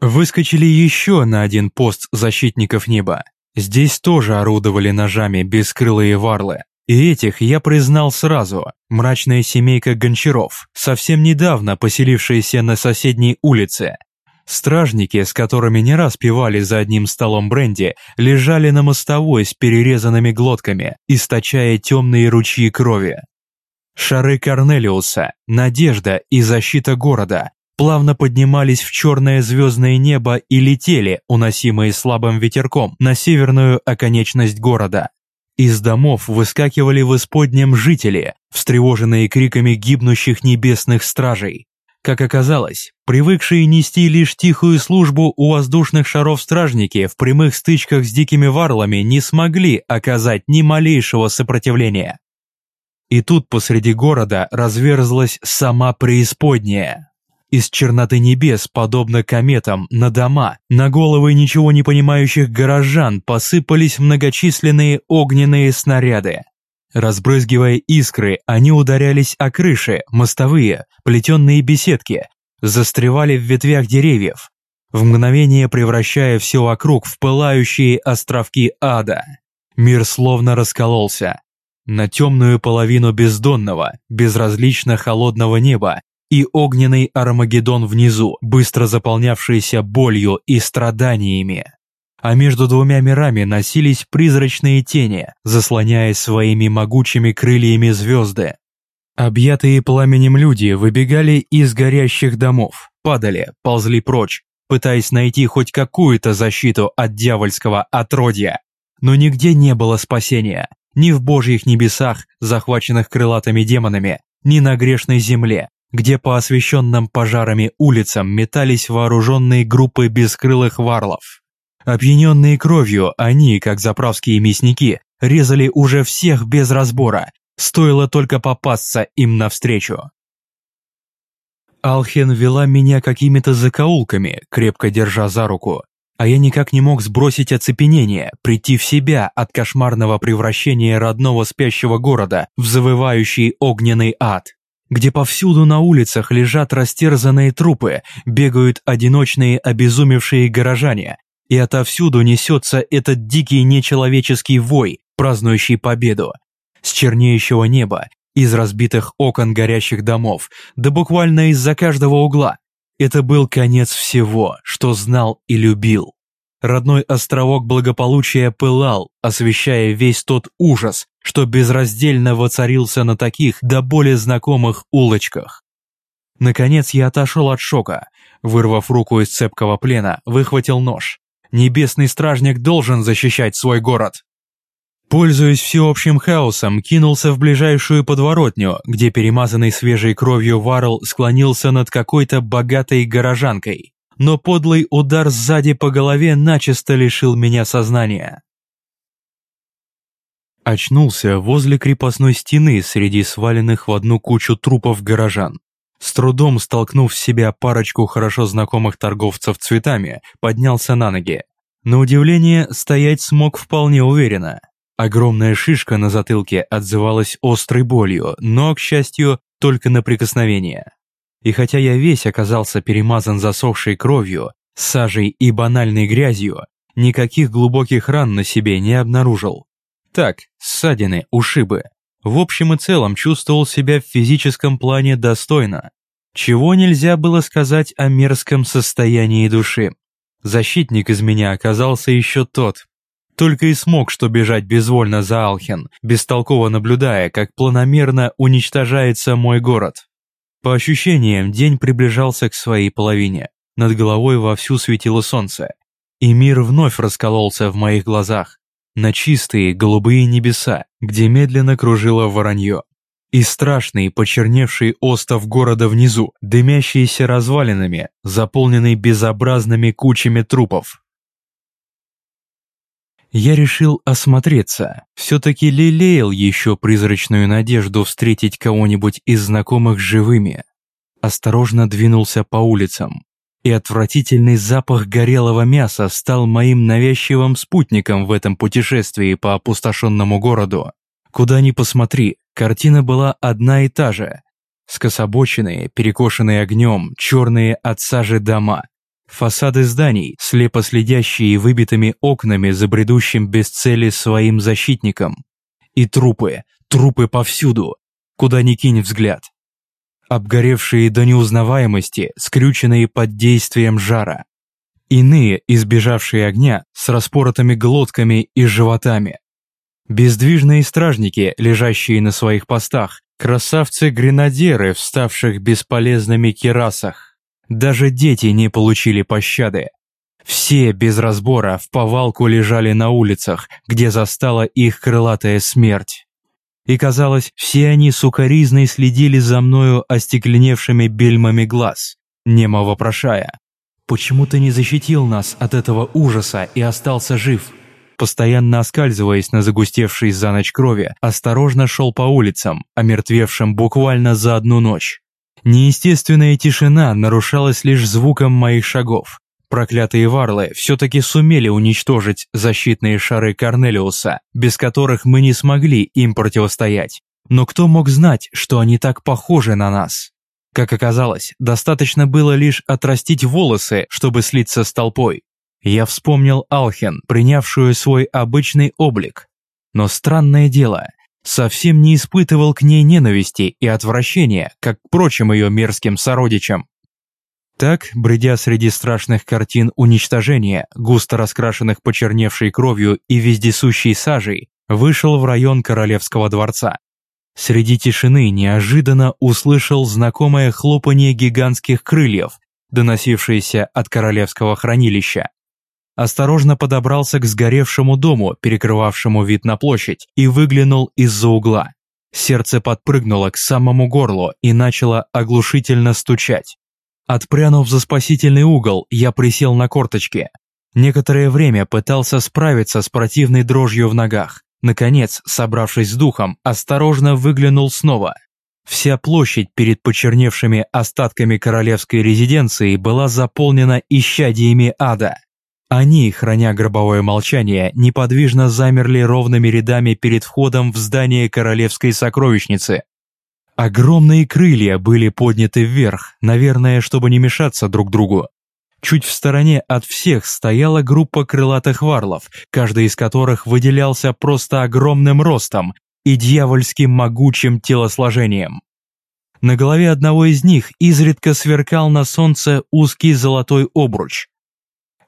Выскочили еще на один пост защитников неба. Здесь тоже орудовали ножами бескрылые варлы. И этих я признал сразу. Мрачная семейка гончаров, совсем недавно поселившаяся на соседней улице. Стражники, с которыми не раз пивали за одним столом бренди, лежали на мостовой с перерезанными глотками, источая темные ручьи крови. Шары Корнелиуса, надежда и защита города плавно поднимались в черное звездное небо и летели, уносимые слабым ветерком, на северную оконечность города. Из домов выскакивали в исподнем жители, встревоженные криками гибнущих небесных стражей. Как оказалось, привыкшие нести лишь тихую службу у воздушных шаров стражники в прямых стычках с дикими варлами не смогли оказать ни малейшего сопротивления. И тут посреди города разверзлась сама преисподняя. Из черноты небес, подобно кометам, на дома, на головы ничего не понимающих горожан посыпались многочисленные огненные снаряды. Разбрызгивая искры, они ударялись о крыши, мостовые, плетенные беседки, застревали в ветвях деревьев, в мгновение превращая все вокруг в пылающие островки ада. Мир словно раскололся. На темную половину бездонного, безразлично холодного неба и огненный Армагеддон внизу, быстро заполнявшийся болью и страданиями. А между двумя мирами носились призрачные тени, заслоняя своими могучими крыльями звезды. Объятые пламенем люди выбегали из горящих домов, падали, ползли прочь, пытаясь найти хоть какую-то защиту от дьявольского отродья. Но нигде не было спасения, ни в божьих небесах, захваченных крылатыми демонами, ни на грешной земле, где по освещенным пожарами улицам метались вооруженные группы бескрылых варлов. Опьяненные кровью, они, как заправские мясники, резали уже всех без разбора, стоило только попасться им навстречу. Алхен вела меня какими-то закоулками, крепко держа за руку, а я никак не мог сбросить оцепенение, прийти в себя от кошмарного превращения родного спящего города в завывающий огненный ад где повсюду на улицах лежат растерзанные трупы, бегают одиночные обезумевшие горожане, и отовсюду несется этот дикий нечеловеческий вой, празднующий победу. С чернеющего неба, из разбитых окон горящих домов, да буквально из-за каждого угла. Это был конец всего, что знал и любил. Родной островок благополучия пылал, освещая весь тот ужас, что безраздельно воцарился на таких до более знакомых улочках. Наконец я отошел от шока, вырвав руку из цепкого плена, выхватил нож. Небесный стражник должен защищать свой город. Пользуясь всеобщим хаосом, кинулся в ближайшую подворотню, где перемазанный свежей кровью Варл склонился над какой-то богатой горожанкой но подлый удар сзади по голове начисто лишил меня сознания. Очнулся возле крепостной стены среди сваленных в одну кучу трупов горожан. С трудом столкнув с себя парочку хорошо знакомых торговцев цветами, поднялся на ноги. На удивление, стоять смог вполне уверенно. Огромная шишка на затылке отзывалась острой болью, но, к счастью, только на прикосновение. И хотя я весь оказался перемазан засохшей кровью, сажей и банальной грязью, никаких глубоких ран на себе не обнаружил. Так, ссадины, ушибы. В общем и целом чувствовал себя в физическом плане достойно. Чего нельзя было сказать о мерзком состоянии души. Защитник из меня оказался еще тот. Только и смог что бежать безвольно за Алхен, бестолково наблюдая, как планомерно уничтожается мой город. По ощущениям, день приближался к своей половине. Над головой вовсю светило солнце. И мир вновь раскололся в моих глазах. На чистые голубые небеса, где медленно кружило воронье. И страшный, почерневший остов города внизу, дымящийся развалинами, заполненный безобразными кучами трупов. Я решил осмотреться, все-таки лелеял еще призрачную надежду встретить кого-нибудь из знакомых живыми. Осторожно двинулся по улицам, и отвратительный запах горелого мяса стал моим навязчивым спутником в этом путешествии по опустошенному городу. Куда ни посмотри, картина была одна и та же. Скособоченные, перекошенные огнем, черные от сажи дома, Фасады зданий, слепо следящие выбитыми окнами за бредущим без цели своим защитником. И трупы, трупы повсюду, куда ни кинь взгляд. Обгоревшие до неузнаваемости, скрюченные под действием жара. Иные, избежавшие огня, с распоротыми глотками и животами. Бездвижные стражники, лежащие на своих постах, красавцы-гренадеры, вставших бесполезными керасах. Даже дети не получили пощады. Все без разбора в повалку лежали на улицах, где застала их крылатая смерть. И казалось, все они сукоризной следили за мною остекленевшими бельмами глаз, немо вопрошая. «Почему ты не защитил нас от этого ужаса и остался жив?» Постоянно оскальзываясь на загустевшей за ночь крови, осторожно шел по улицам, омертвевшим буквально за одну ночь. Неестественная тишина нарушалась лишь звуком моих шагов. Проклятые варлы все-таки сумели уничтожить защитные шары Корнелиуса, без которых мы не смогли им противостоять. Но кто мог знать, что они так похожи на нас? Как оказалось, достаточно было лишь отрастить волосы, чтобы слиться с толпой. Я вспомнил Алхен, принявшую свой обычный облик. Но странное дело, совсем не испытывал к ней ненависти и отвращения, как к прочим ее мерзким сородичам. Так, бредя среди страшных картин уничтожения, густо раскрашенных почерневшей кровью и вездесущей сажей, вышел в район Королевского дворца. Среди тишины неожиданно услышал знакомое хлопанье гигантских крыльев, доносившееся от Королевского хранилища осторожно подобрался к сгоревшему дому, перекрывавшему вид на площадь, и выглянул из-за угла. Сердце подпрыгнуло к самому горлу и начало оглушительно стучать. Отпрянув за спасительный угол, я присел на корточки. Некоторое время пытался справиться с противной дрожью в ногах. Наконец, собравшись с духом, осторожно выглянул снова. Вся площадь перед почерневшими остатками королевской резиденции была заполнена исчадиями ада. Они, храня гробовое молчание, неподвижно замерли ровными рядами перед входом в здание королевской сокровищницы. Огромные крылья были подняты вверх, наверное, чтобы не мешаться друг другу. Чуть в стороне от всех стояла группа крылатых варлов, каждый из которых выделялся просто огромным ростом и дьявольским могучим телосложением. На голове одного из них изредка сверкал на солнце узкий золотой обруч.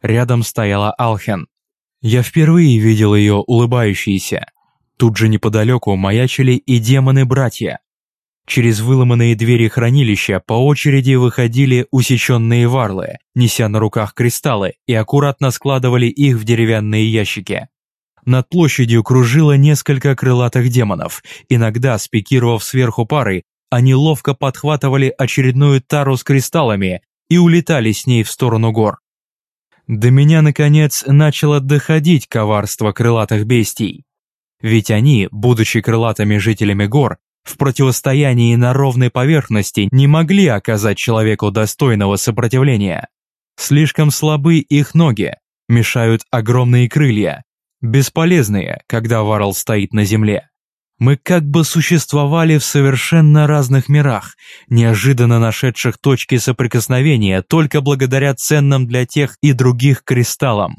Рядом стояла Алхен. Я впервые видел ее улыбающейся. Тут же неподалеку маячили и демоны-братья. Через выломанные двери хранилища по очереди выходили усеченные варлы, неся на руках кристаллы и аккуратно складывали их в деревянные ящики. Над площадью кружило несколько крылатых демонов, иногда спикировав сверху парой, они ловко подхватывали очередную тару с кристаллами и улетали с ней в сторону гор. До меня, наконец, начало доходить коварство крылатых бестий. Ведь они, будучи крылатыми жителями гор, в противостоянии на ровной поверхности не могли оказать человеку достойного сопротивления. Слишком слабы их ноги, мешают огромные крылья, бесполезные, когда Варл стоит на земле. Мы как бы существовали в совершенно разных мирах, неожиданно нашедших точки соприкосновения только благодаря ценным для тех и других кристаллам.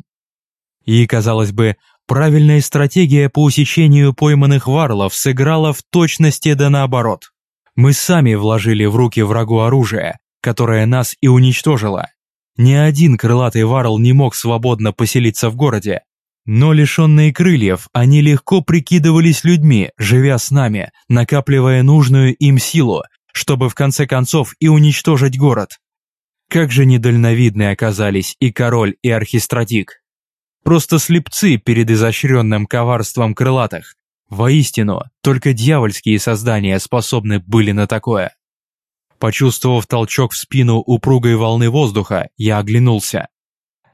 И, казалось бы, правильная стратегия по усечению пойманных варлов сыграла в точности да наоборот. Мы сами вложили в руки врагу оружие, которое нас и уничтожило. Ни один крылатый варл не мог свободно поселиться в городе, но лишенные крыльев, они легко прикидывались людьми, живя с нами, накапливая нужную им силу, чтобы в конце концов и уничтожить город. Как же недальновидны оказались и король, и архистратик. Просто слепцы перед изощренным коварством крылатых. Воистину, только дьявольские создания способны были на такое. Почувствовав толчок в спину упругой волны воздуха, я оглянулся.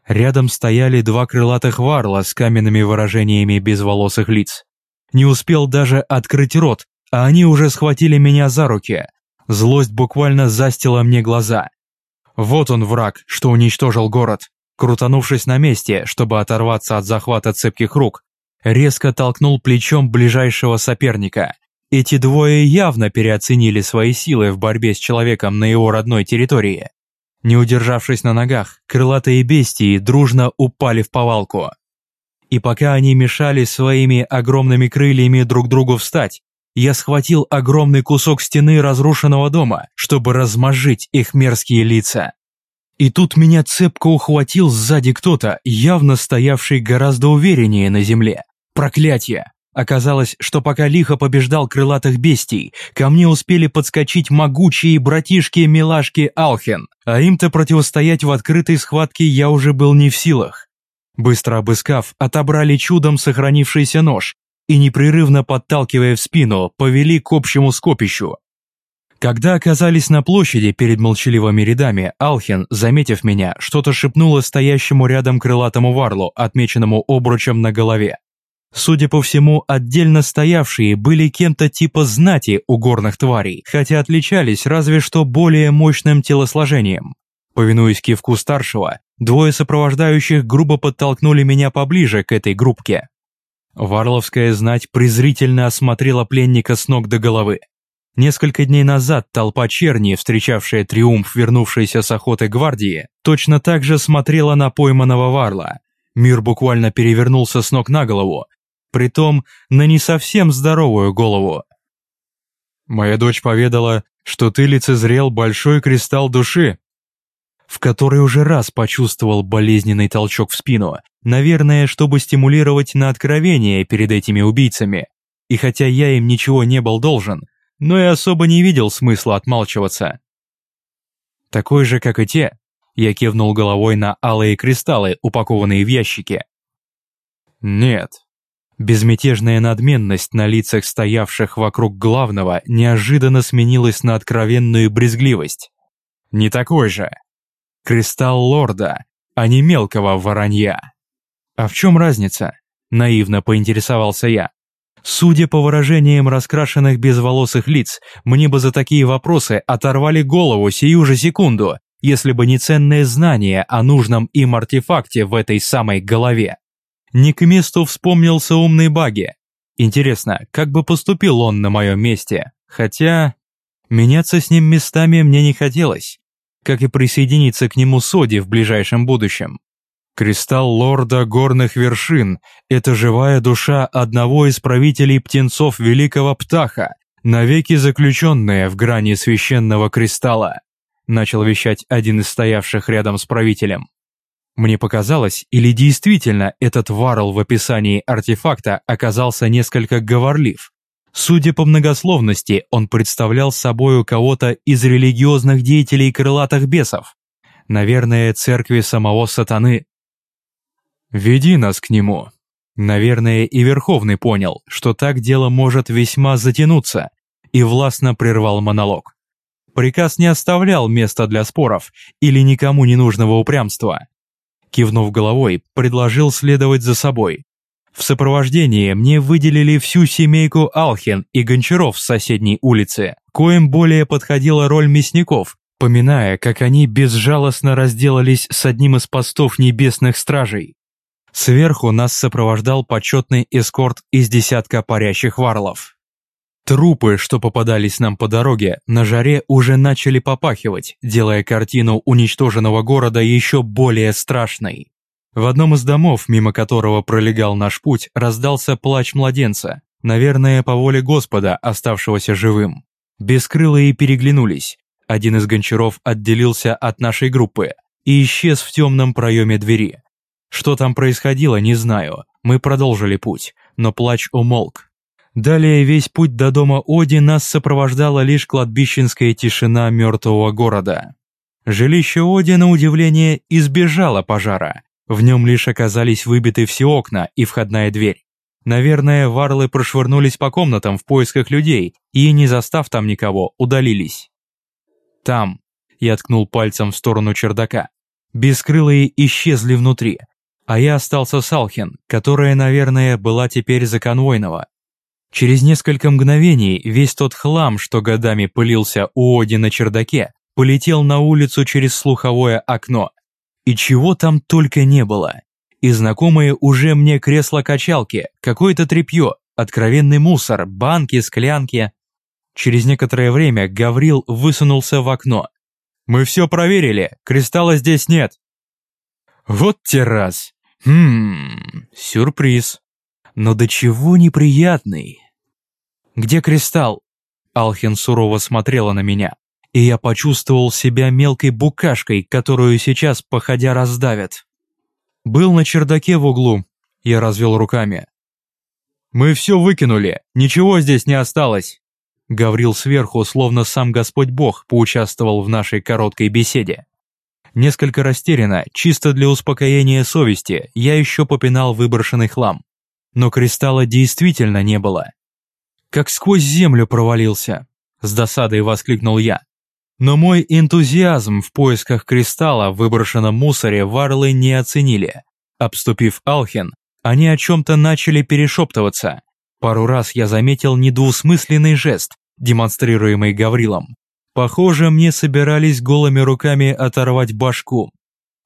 Рядом стояли два крылатых варла с каменными выражениями безволосых лиц. Не успел даже открыть рот, а они уже схватили меня за руки. Злость буквально застила мне глаза. Вот он враг, что уничтожил город. Крутанувшись на месте, чтобы оторваться от захвата цепких рук, резко толкнул плечом ближайшего соперника. Эти двое явно переоценили свои силы в борьбе с человеком на его родной территории. Не удержавшись на ногах, крылатые бестии дружно упали в повалку. И пока они мешали своими огромными крыльями друг другу встать, я схватил огромный кусок стены разрушенного дома, чтобы размажить их мерзкие лица. И тут меня цепко ухватил сзади кто-то, явно стоявший гораздо увереннее на земле. Проклятие! Оказалось, что пока лихо побеждал крылатых бестий, ко мне успели подскочить могучие братишки-милашки Алхен, а им-то противостоять в открытой схватке я уже был не в силах. Быстро обыскав, отобрали чудом сохранившийся нож и, непрерывно подталкивая в спину, повели к общему скопищу. Когда оказались на площади перед молчаливыми рядами, Алхен, заметив меня, что-то шепнула стоящему рядом крылатому варлу, отмеченному обручем на голове. Судя по всему, отдельно стоявшие были кем-то типа знати у горных тварей, хотя отличались разве что более мощным телосложением. Повинуясь кивку старшего, двое сопровождающих грубо подтолкнули меня поближе к этой группке. Варловская знать презрительно осмотрела пленника с ног до головы. Несколько дней назад толпа черни, встречавшая триумф вернувшейся с охоты гвардии, точно так же смотрела на пойманного варла. Мир буквально перевернулся с ног на голову, притом на не совсем здоровую голову. «Моя дочь поведала, что ты лицезрел большой кристалл души», в который уже раз почувствовал болезненный толчок в спину, наверное, чтобы стимулировать на откровение перед этими убийцами. И хотя я им ничего не был должен, но и особо не видел смысла отмалчиваться. Такой же, как и те, я кивнул головой на алые кристаллы, упакованные в ящики. Нет, Безмятежная надменность на лицах стоявших вокруг главного неожиданно сменилась на откровенную брезгливость. Не такой же. Кристалл лорда, а не мелкого воронья. А в чем разница? Наивно поинтересовался я. Судя по выражениям раскрашенных безволосых лиц, мне бы за такие вопросы оторвали голову сию же секунду, если бы не ценное знание о нужном им артефакте в этой самой голове. Не к месту вспомнился умный Баги. Интересно, как бы поступил он на моем месте? Хотя... Меняться с ним местами мне не хотелось, как и присоединиться к нему Соди в ближайшем будущем. Кристалл лорда горных вершин – это живая душа одного из правителей птенцов великого Птаха, навеки заключенная в грани священного кристалла, начал вещать один из стоявших рядом с правителем. Мне показалось, или действительно этот варл в описании артефакта оказался несколько говорлив. Судя по многословности, он представлял собою кого-то из религиозных деятелей крылатых бесов. Наверное, церкви самого сатаны. «Веди нас к нему». Наверное, и Верховный понял, что так дело может весьма затянуться, и властно прервал монолог. Приказ не оставлял места для споров или никому не нужного упрямства. Кивнув головой, предложил следовать за собой. В сопровождении мне выделили всю семейку Алхин и Гончаров с соседней улицы, коим более подходила роль мясников, поминая, как они безжалостно разделались с одним из постов небесных стражей. Сверху нас сопровождал почетный эскорт из десятка парящих варлов. Трупы, что попадались нам по дороге, на жаре уже начали попахивать, делая картину уничтоженного города еще более страшной. В одном из домов, мимо которого пролегал наш путь, раздался плач младенца, наверное, по воле Господа, оставшегося живым. Бескрылые переглянулись. Один из гончаров отделился от нашей группы и исчез в темном проеме двери. Что там происходило, не знаю. Мы продолжили путь, но плач умолк. Далее весь путь до дома Оди нас сопровождала лишь кладбищенская тишина мертвого города. Жилище Оди, на удивление, избежало пожара. В нем лишь оказались выбиты все окна и входная дверь. Наверное, варлы прошвырнулись по комнатам в поисках людей и, не застав там никого, удалились. Там, я ткнул пальцем в сторону чердака, бескрылые исчезли внутри, а я остался с Алхин, которая, наверное, была теперь за конвойного. Через несколько мгновений весь тот хлам, что годами пылился у Оди на чердаке, полетел на улицу через слуховое окно. И чего там только не было. И знакомые уже мне кресла-качалки, какое-то тряпье, откровенный мусор, банки, склянки. Через некоторое время Гаврил высунулся в окно. «Мы все проверили, кристалла здесь нет». «Вот те раз!» Хм, сюрприз. Но до чего неприятный. Где кристалл? Алхин сурово смотрела на меня, и я почувствовал себя мелкой букашкой, которую сейчас, походя, раздавят. Был на чердаке в углу. Я развел руками. «Мы все выкинули, ничего здесь не осталось!» Гаврил сверху, словно сам Господь Бог поучаствовал в нашей короткой беседе. Несколько растерянно, чисто для успокоения совести, я еще попинал выброшенный хлам. Но кристалла действительно не было. Как сквозь землю провалился, с досадой воскликнул я. Но мой энтузиазм в поисках кристалла в выброшенном мусоре варлы не оценили. Обступив Алхен, они о чем-то начали перешептываться. Пару раз я заметил недвусмысленный жест, демонстрируемый Гаврилом. Похоже, мне собирались голыми руками оторвать башку.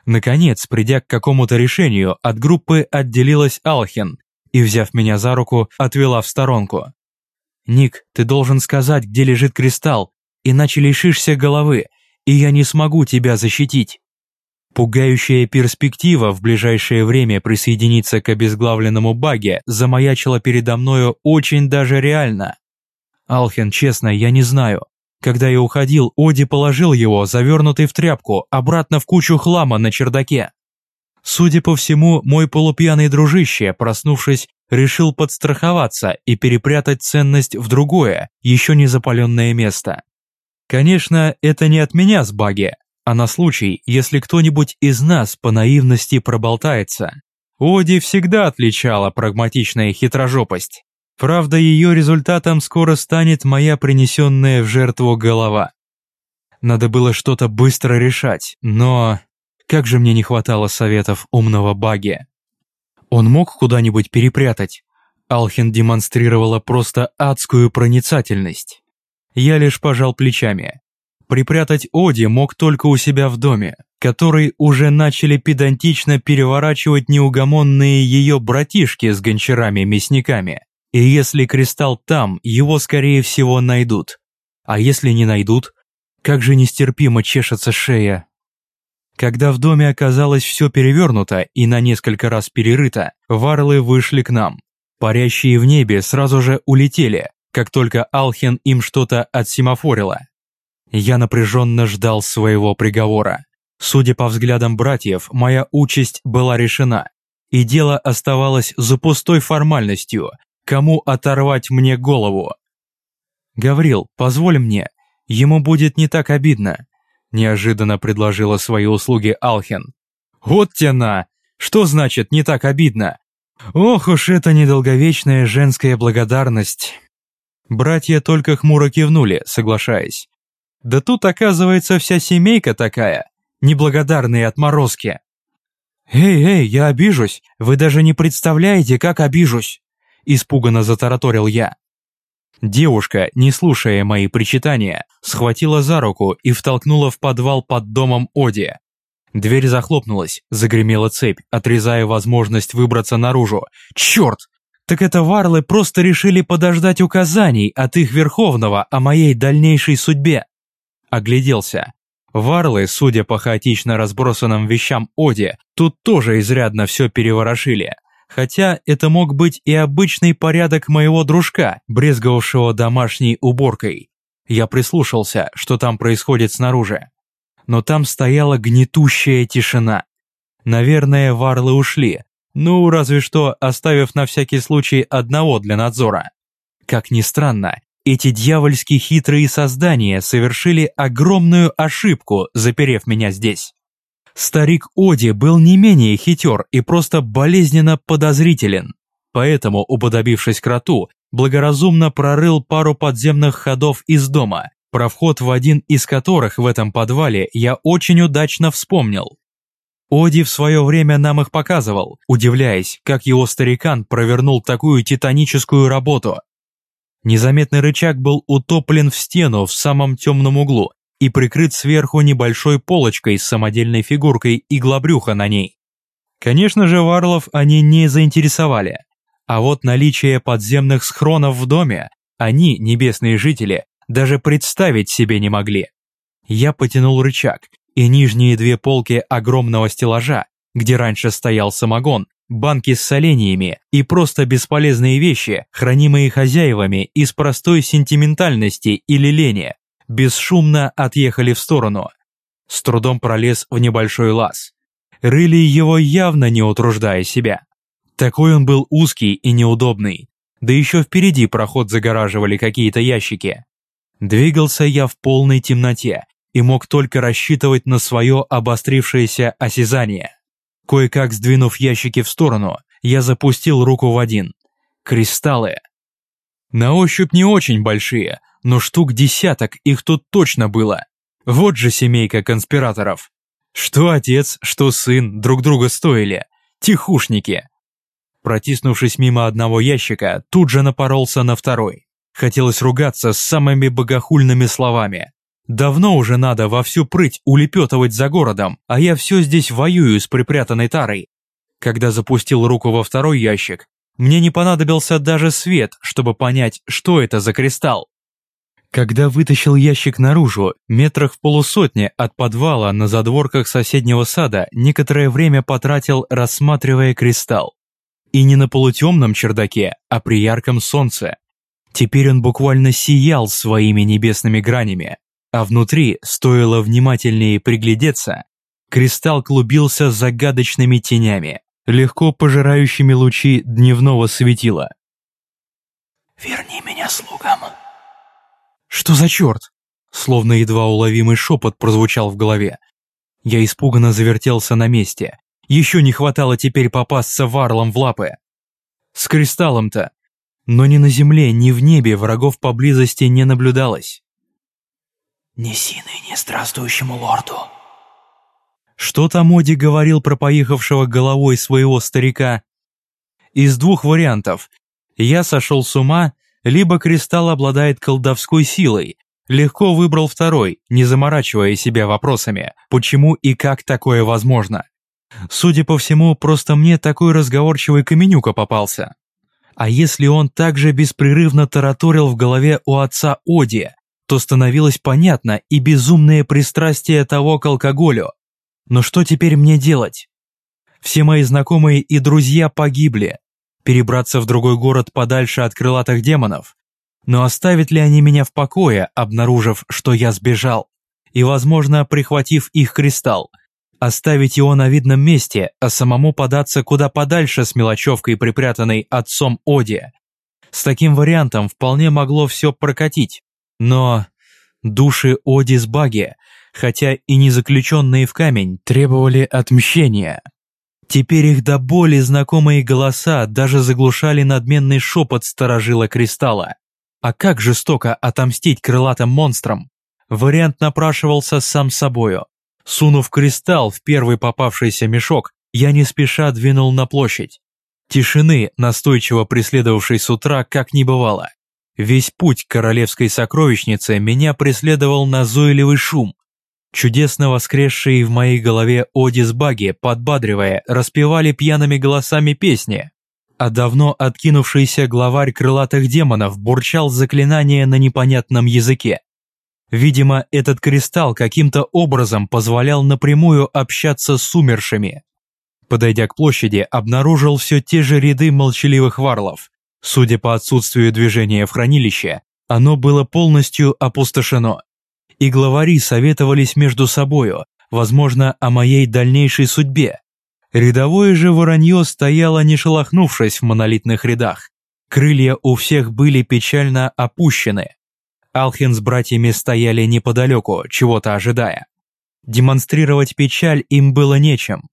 Наконец, придя к какому-то решению, от группы отделилась Алхин и, взяв меня за руку, отвела в сторонку. «Ник, ты должен сказать, где лежит кристалл, иначе лишишься головы, и я не смогу тебя защитить». Пугающая перспектива в ближайшее время присоединиться к обезглавленному баге замаячила передо мною очень даже реально. Алхин, честно, я не знаю, когда я уходил, Оди положил его, завернутый в тряпку, обратно в кучу хлама на чердаке. Судя по всему, мой полупьяный дружище, проснувшись, решил подстраховаться и перепрятать ценность в другое, еще не запаленное место. Конечно, это не от меня с баги, а на случай, если кто-нибудь из нас по наивности проболтается. Оди всегда отличала прагматичная хитрожопость. Правда, ее результатом скоро станет моя принесенная в жертву голова. Надо было что-то быстро решать, но... Как же мне не хватало советов умного Баги. Он мог куда-нибудь перепрятать? Алхин демонстрировала просто адскую проницательность. Я лишь пожал плечами. Припрятать Оди мог только у себя в доме, который уже начали педантично переворачивать неугомонные ее братишки с гончарами-мясниками. И если кристалл там, его скорее всего найдут. А если не найдут, как же нестерпимо чешется шея. Когда в доме оказалось все перевернуто и на несколько раз перерыто, варлы вышли к нам. Парящие в небе сразу же улетели, как только Алхен им что-то отсемафорила. Я напряженно ждал своего приговора. Судя по взглядам братьев, моя участь была решена, и дело оставалось за пустой формальностью, кому оторвать мне голову. «Гаврил, позволь мне, ему будет не так обидно», неожиданно предложила свои услуги Алхен. «Вот тяна! Что значит не так обидно? Ох уж это недолговечная женская благодарность!» Братья только хмуро кивнули, соглашаясь. «Да тут, оказывается, вся семейка такая, неблагодарные отморозки!» «Эй, эй, я обижусь! Вы даже не представляете, как обижусь!» Испуганно затараторил я. Девушка, не слушая мои причитания, схватила за руку и втолкнула в подвал под домом Оди. Дверь захлопнулась, загремела цепь, отрезая возможность выбраться наружу. Черт! Так это варлы просто решили подождать указаний от их верховного о моей дальнейшей судьбе. Огляделся. Варлы, судя по хаотично разбросанным вещам Оди, тут тоже изрядно все переворошили. Хотя это мог быть и обычный порядок моего дружка, брезговавшего домашней уборкой. Я прислушался, что там происходит снаружи. Но там стояла гнетущая тишина. Наверное, варлы ушли, ну, разве что оставив на всякий случай одного для надзора. Как ни странно, эти дьявольски хитрые создания совершили огромную ошибку, заперев меня здесь. Старик Оди был не менее хитер и просто болезненно подозрителен. Поэтому, уподобившись кроту, благоразумно прорыл пару подземных ходов из дома, про вход в один из которых в этом подвале я очень удачно вспомнил. Оди в свое время нам их показывал, удивляясь, как его старикан провернул такую титаническую работу. Незаметный рычаг был утоплен в стену в самом темном углу, и прикрыт сверху небольшой полочкой с самодельной фигуркой иглобрюха на ней. Конечно же, варлов они не заинтересовали. А вот наличие подземных схронов в доме они, небесные жители, даже представить себе не могли. Я потянул рычаг, и нижние две полки огромного стеллажа, где раньше стоял самогон, банки с соленьями и просто бесполезные вещи, хранимые хозяевами из простой сентиментальности или лени, бесшумно отъехали в сторону. С трудом пролез в небольшой лаз. Рыли его явно не утруждая себя. Такой он был узкий и неудобный. Да еще впереди проход загораживали какие-то ящики. Двигался я в полной темноте и мог только рассчитывать на свое обострившееся осязание. Кое-как сдвинув ящики в сторону, я запустил руку в один. Кристаллы. На ощупь не очень большие, но штук десяток их тут точно было. Вот же семейка конспираторов. Что отец, что сын друг друга стоили. Тихушники. Протиснувшись мимо одного ящика, тут же напоролся на второй. Хотелось ругаться с самыми богохульными словами. Давно уже надо во всю прыть улепетывать за городом, а я все здесь воюю с припрятанной тарой. Когда запустил руку во второй ящик, мне не понадобился даже свет, чтобы понять, что это за кристалл. Когда вытащил ящик наружу, метрах в полусотне от подвала на задворках соседнего сада некоторое время потратил, рассматривая кристалл. И не на полутемном чердаке, а при ярком солнце. Теперь он буквально сиял своими небесными гранями, а внутри, стоило внимательнее приглядеться, кристалл клубился загадочными тенями, легко пожирающими лучи дневного светила. «Верни меня слугам», что за черт? Словно едва уловимый шепот прозвучал в голове. Я испуганно завертелся на месте. Еще не хватало теперь попасться варлом в лапы. С кристаллом-то. Но ни на земле, ни в небе врагов поблизости не наблюдалось. «Неси ныне здравствующему лорду». Что там Оди говорил про поехавшего головой своего старика? Из двух вариантов. Я сошел с ума либо кристалл обладает колдовской силой. Легко выбрал второй, не заморачивая себя вопросами, почему и как такое возможно. Судя по всему, просто мне такой разговорчивый каменюка попался. А если он также беспрерывно тараторил в голове у отца Оди, то становилось понятно и безумное пристрастие того к алкоголю. Но что теперь мне делать? Все мои знакомые и друзья погибли, перебраться в другой город подальше от крылатых демонов. Но оставят ли они меня в покое, обнаружив, что я сбежал? И, возможно, прихватив их кристалл, оставить его на видном месте, а самому податься куда подальше с мелочевкой, припрятанной отцом Оди. С таким вариантом вполне могло все прокатить. Но души Оди с Баги, хотя и не заключенные в камень, требовали отмщения. Теперь их до боли знакомые голоса даже заглушали надменный шепот сторожила кристалла. А как жестоко отомстить крылатым монстрам? Вариант напрашивался сам собою. Сунув кристалл в первый попавшийся мешок, я не спеша двинул на площадь. Тишины, настойчиво преследовавшей с утра, как не бывало. Весь путь к королевской сокровищнице меня преследовал назойливый шум. Чудесно воскресшие в моей голове Одис Баги, подбадривая, распевали пьяными голосами песни. А давно откинувшийся главарь крылатых демонов бурчал заклинания на непонятном языке. Видимо, этот кристалл каким-то образом позволял напрямую общаться с умершими. Подойдя к площади, обнаружил все те же ряды молчаливых варлов. Судя по отсутствию движения в хранилище, оно было полностью опустошено и главари советовались между собою, возможно, о моей дальнейшей судьбе. Рядовое же воронье стояло не шелохнувшись в монолитных рядах. Крылья у всех были печально опущены. Алхин с братьями стояли неподалеку, чего-то ожидая. Демонстрировать печаль им было нечем.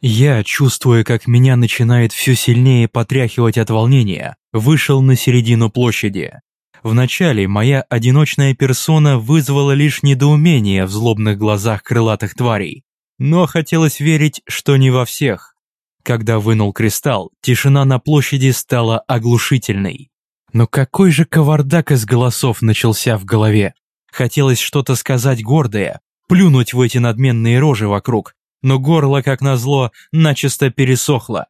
Я, чувствуя, как меня начинает все сильнее потряхивать от волнения, вышел на середину площади. Вначале моя одиночная персона вызвала лишь недоумение в злобных глазах крылатых тварей, но хотелось верить, что не во всех. Когда вынул кристалл, тишина на площади стала оглушительной. Но какой же кавардак из голосов начался в голове. Хотелось что-то сказать гордое, плюнуть в эти надменные рожи вокруг, но горло, как назло, начисто пересохло.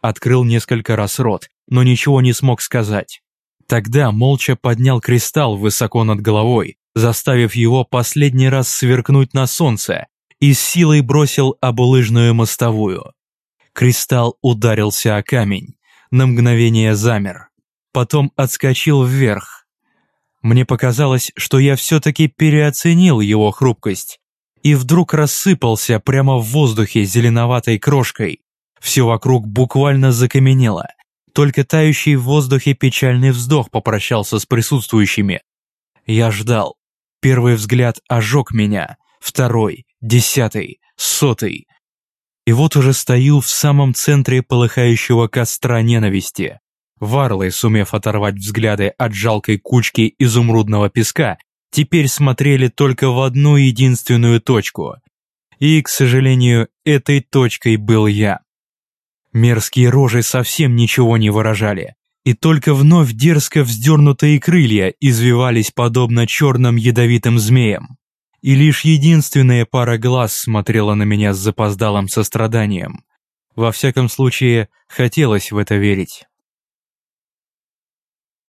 Открыл несколько раз рот, но ничего не смог сказать. Тогда молча поднял кристалл высоко над головой, заставив его последний раз сверкнуть на солнце, и с силой бросил обулыжную мостовую. Кристалл ударился о камень, на мгновение замер, потом отскочил вверх. Мне показалось, что я все-таки переоценил его хрупкость, и вдруг рассыпался прямо в воздухе зеленоватой крошкой. Все вокруг буквально закаменело. Только тающий в воздухе печальный вздох попрощался с присутствующими. Я ждал. Первый взгляд ожег меня, второй, десятый, сотый. И вот уже стою в самом центре полыхающего костра ненависти. Варлы, сумев оторвать взгляды от жалкой кучки изумрудного песка, теперь смотрели только в одну единственную точку. И, к сожалению, этой точкой был я. Мерзкие рожи совсем ничего не выражали, и только вновь дерзко вздернутые крылья извивались подобно черным ядовитым змеям. И лишь единственная пара глаз смотрела на меня с запоздалым состраданием. Во всяком случае, хотелось в это верить.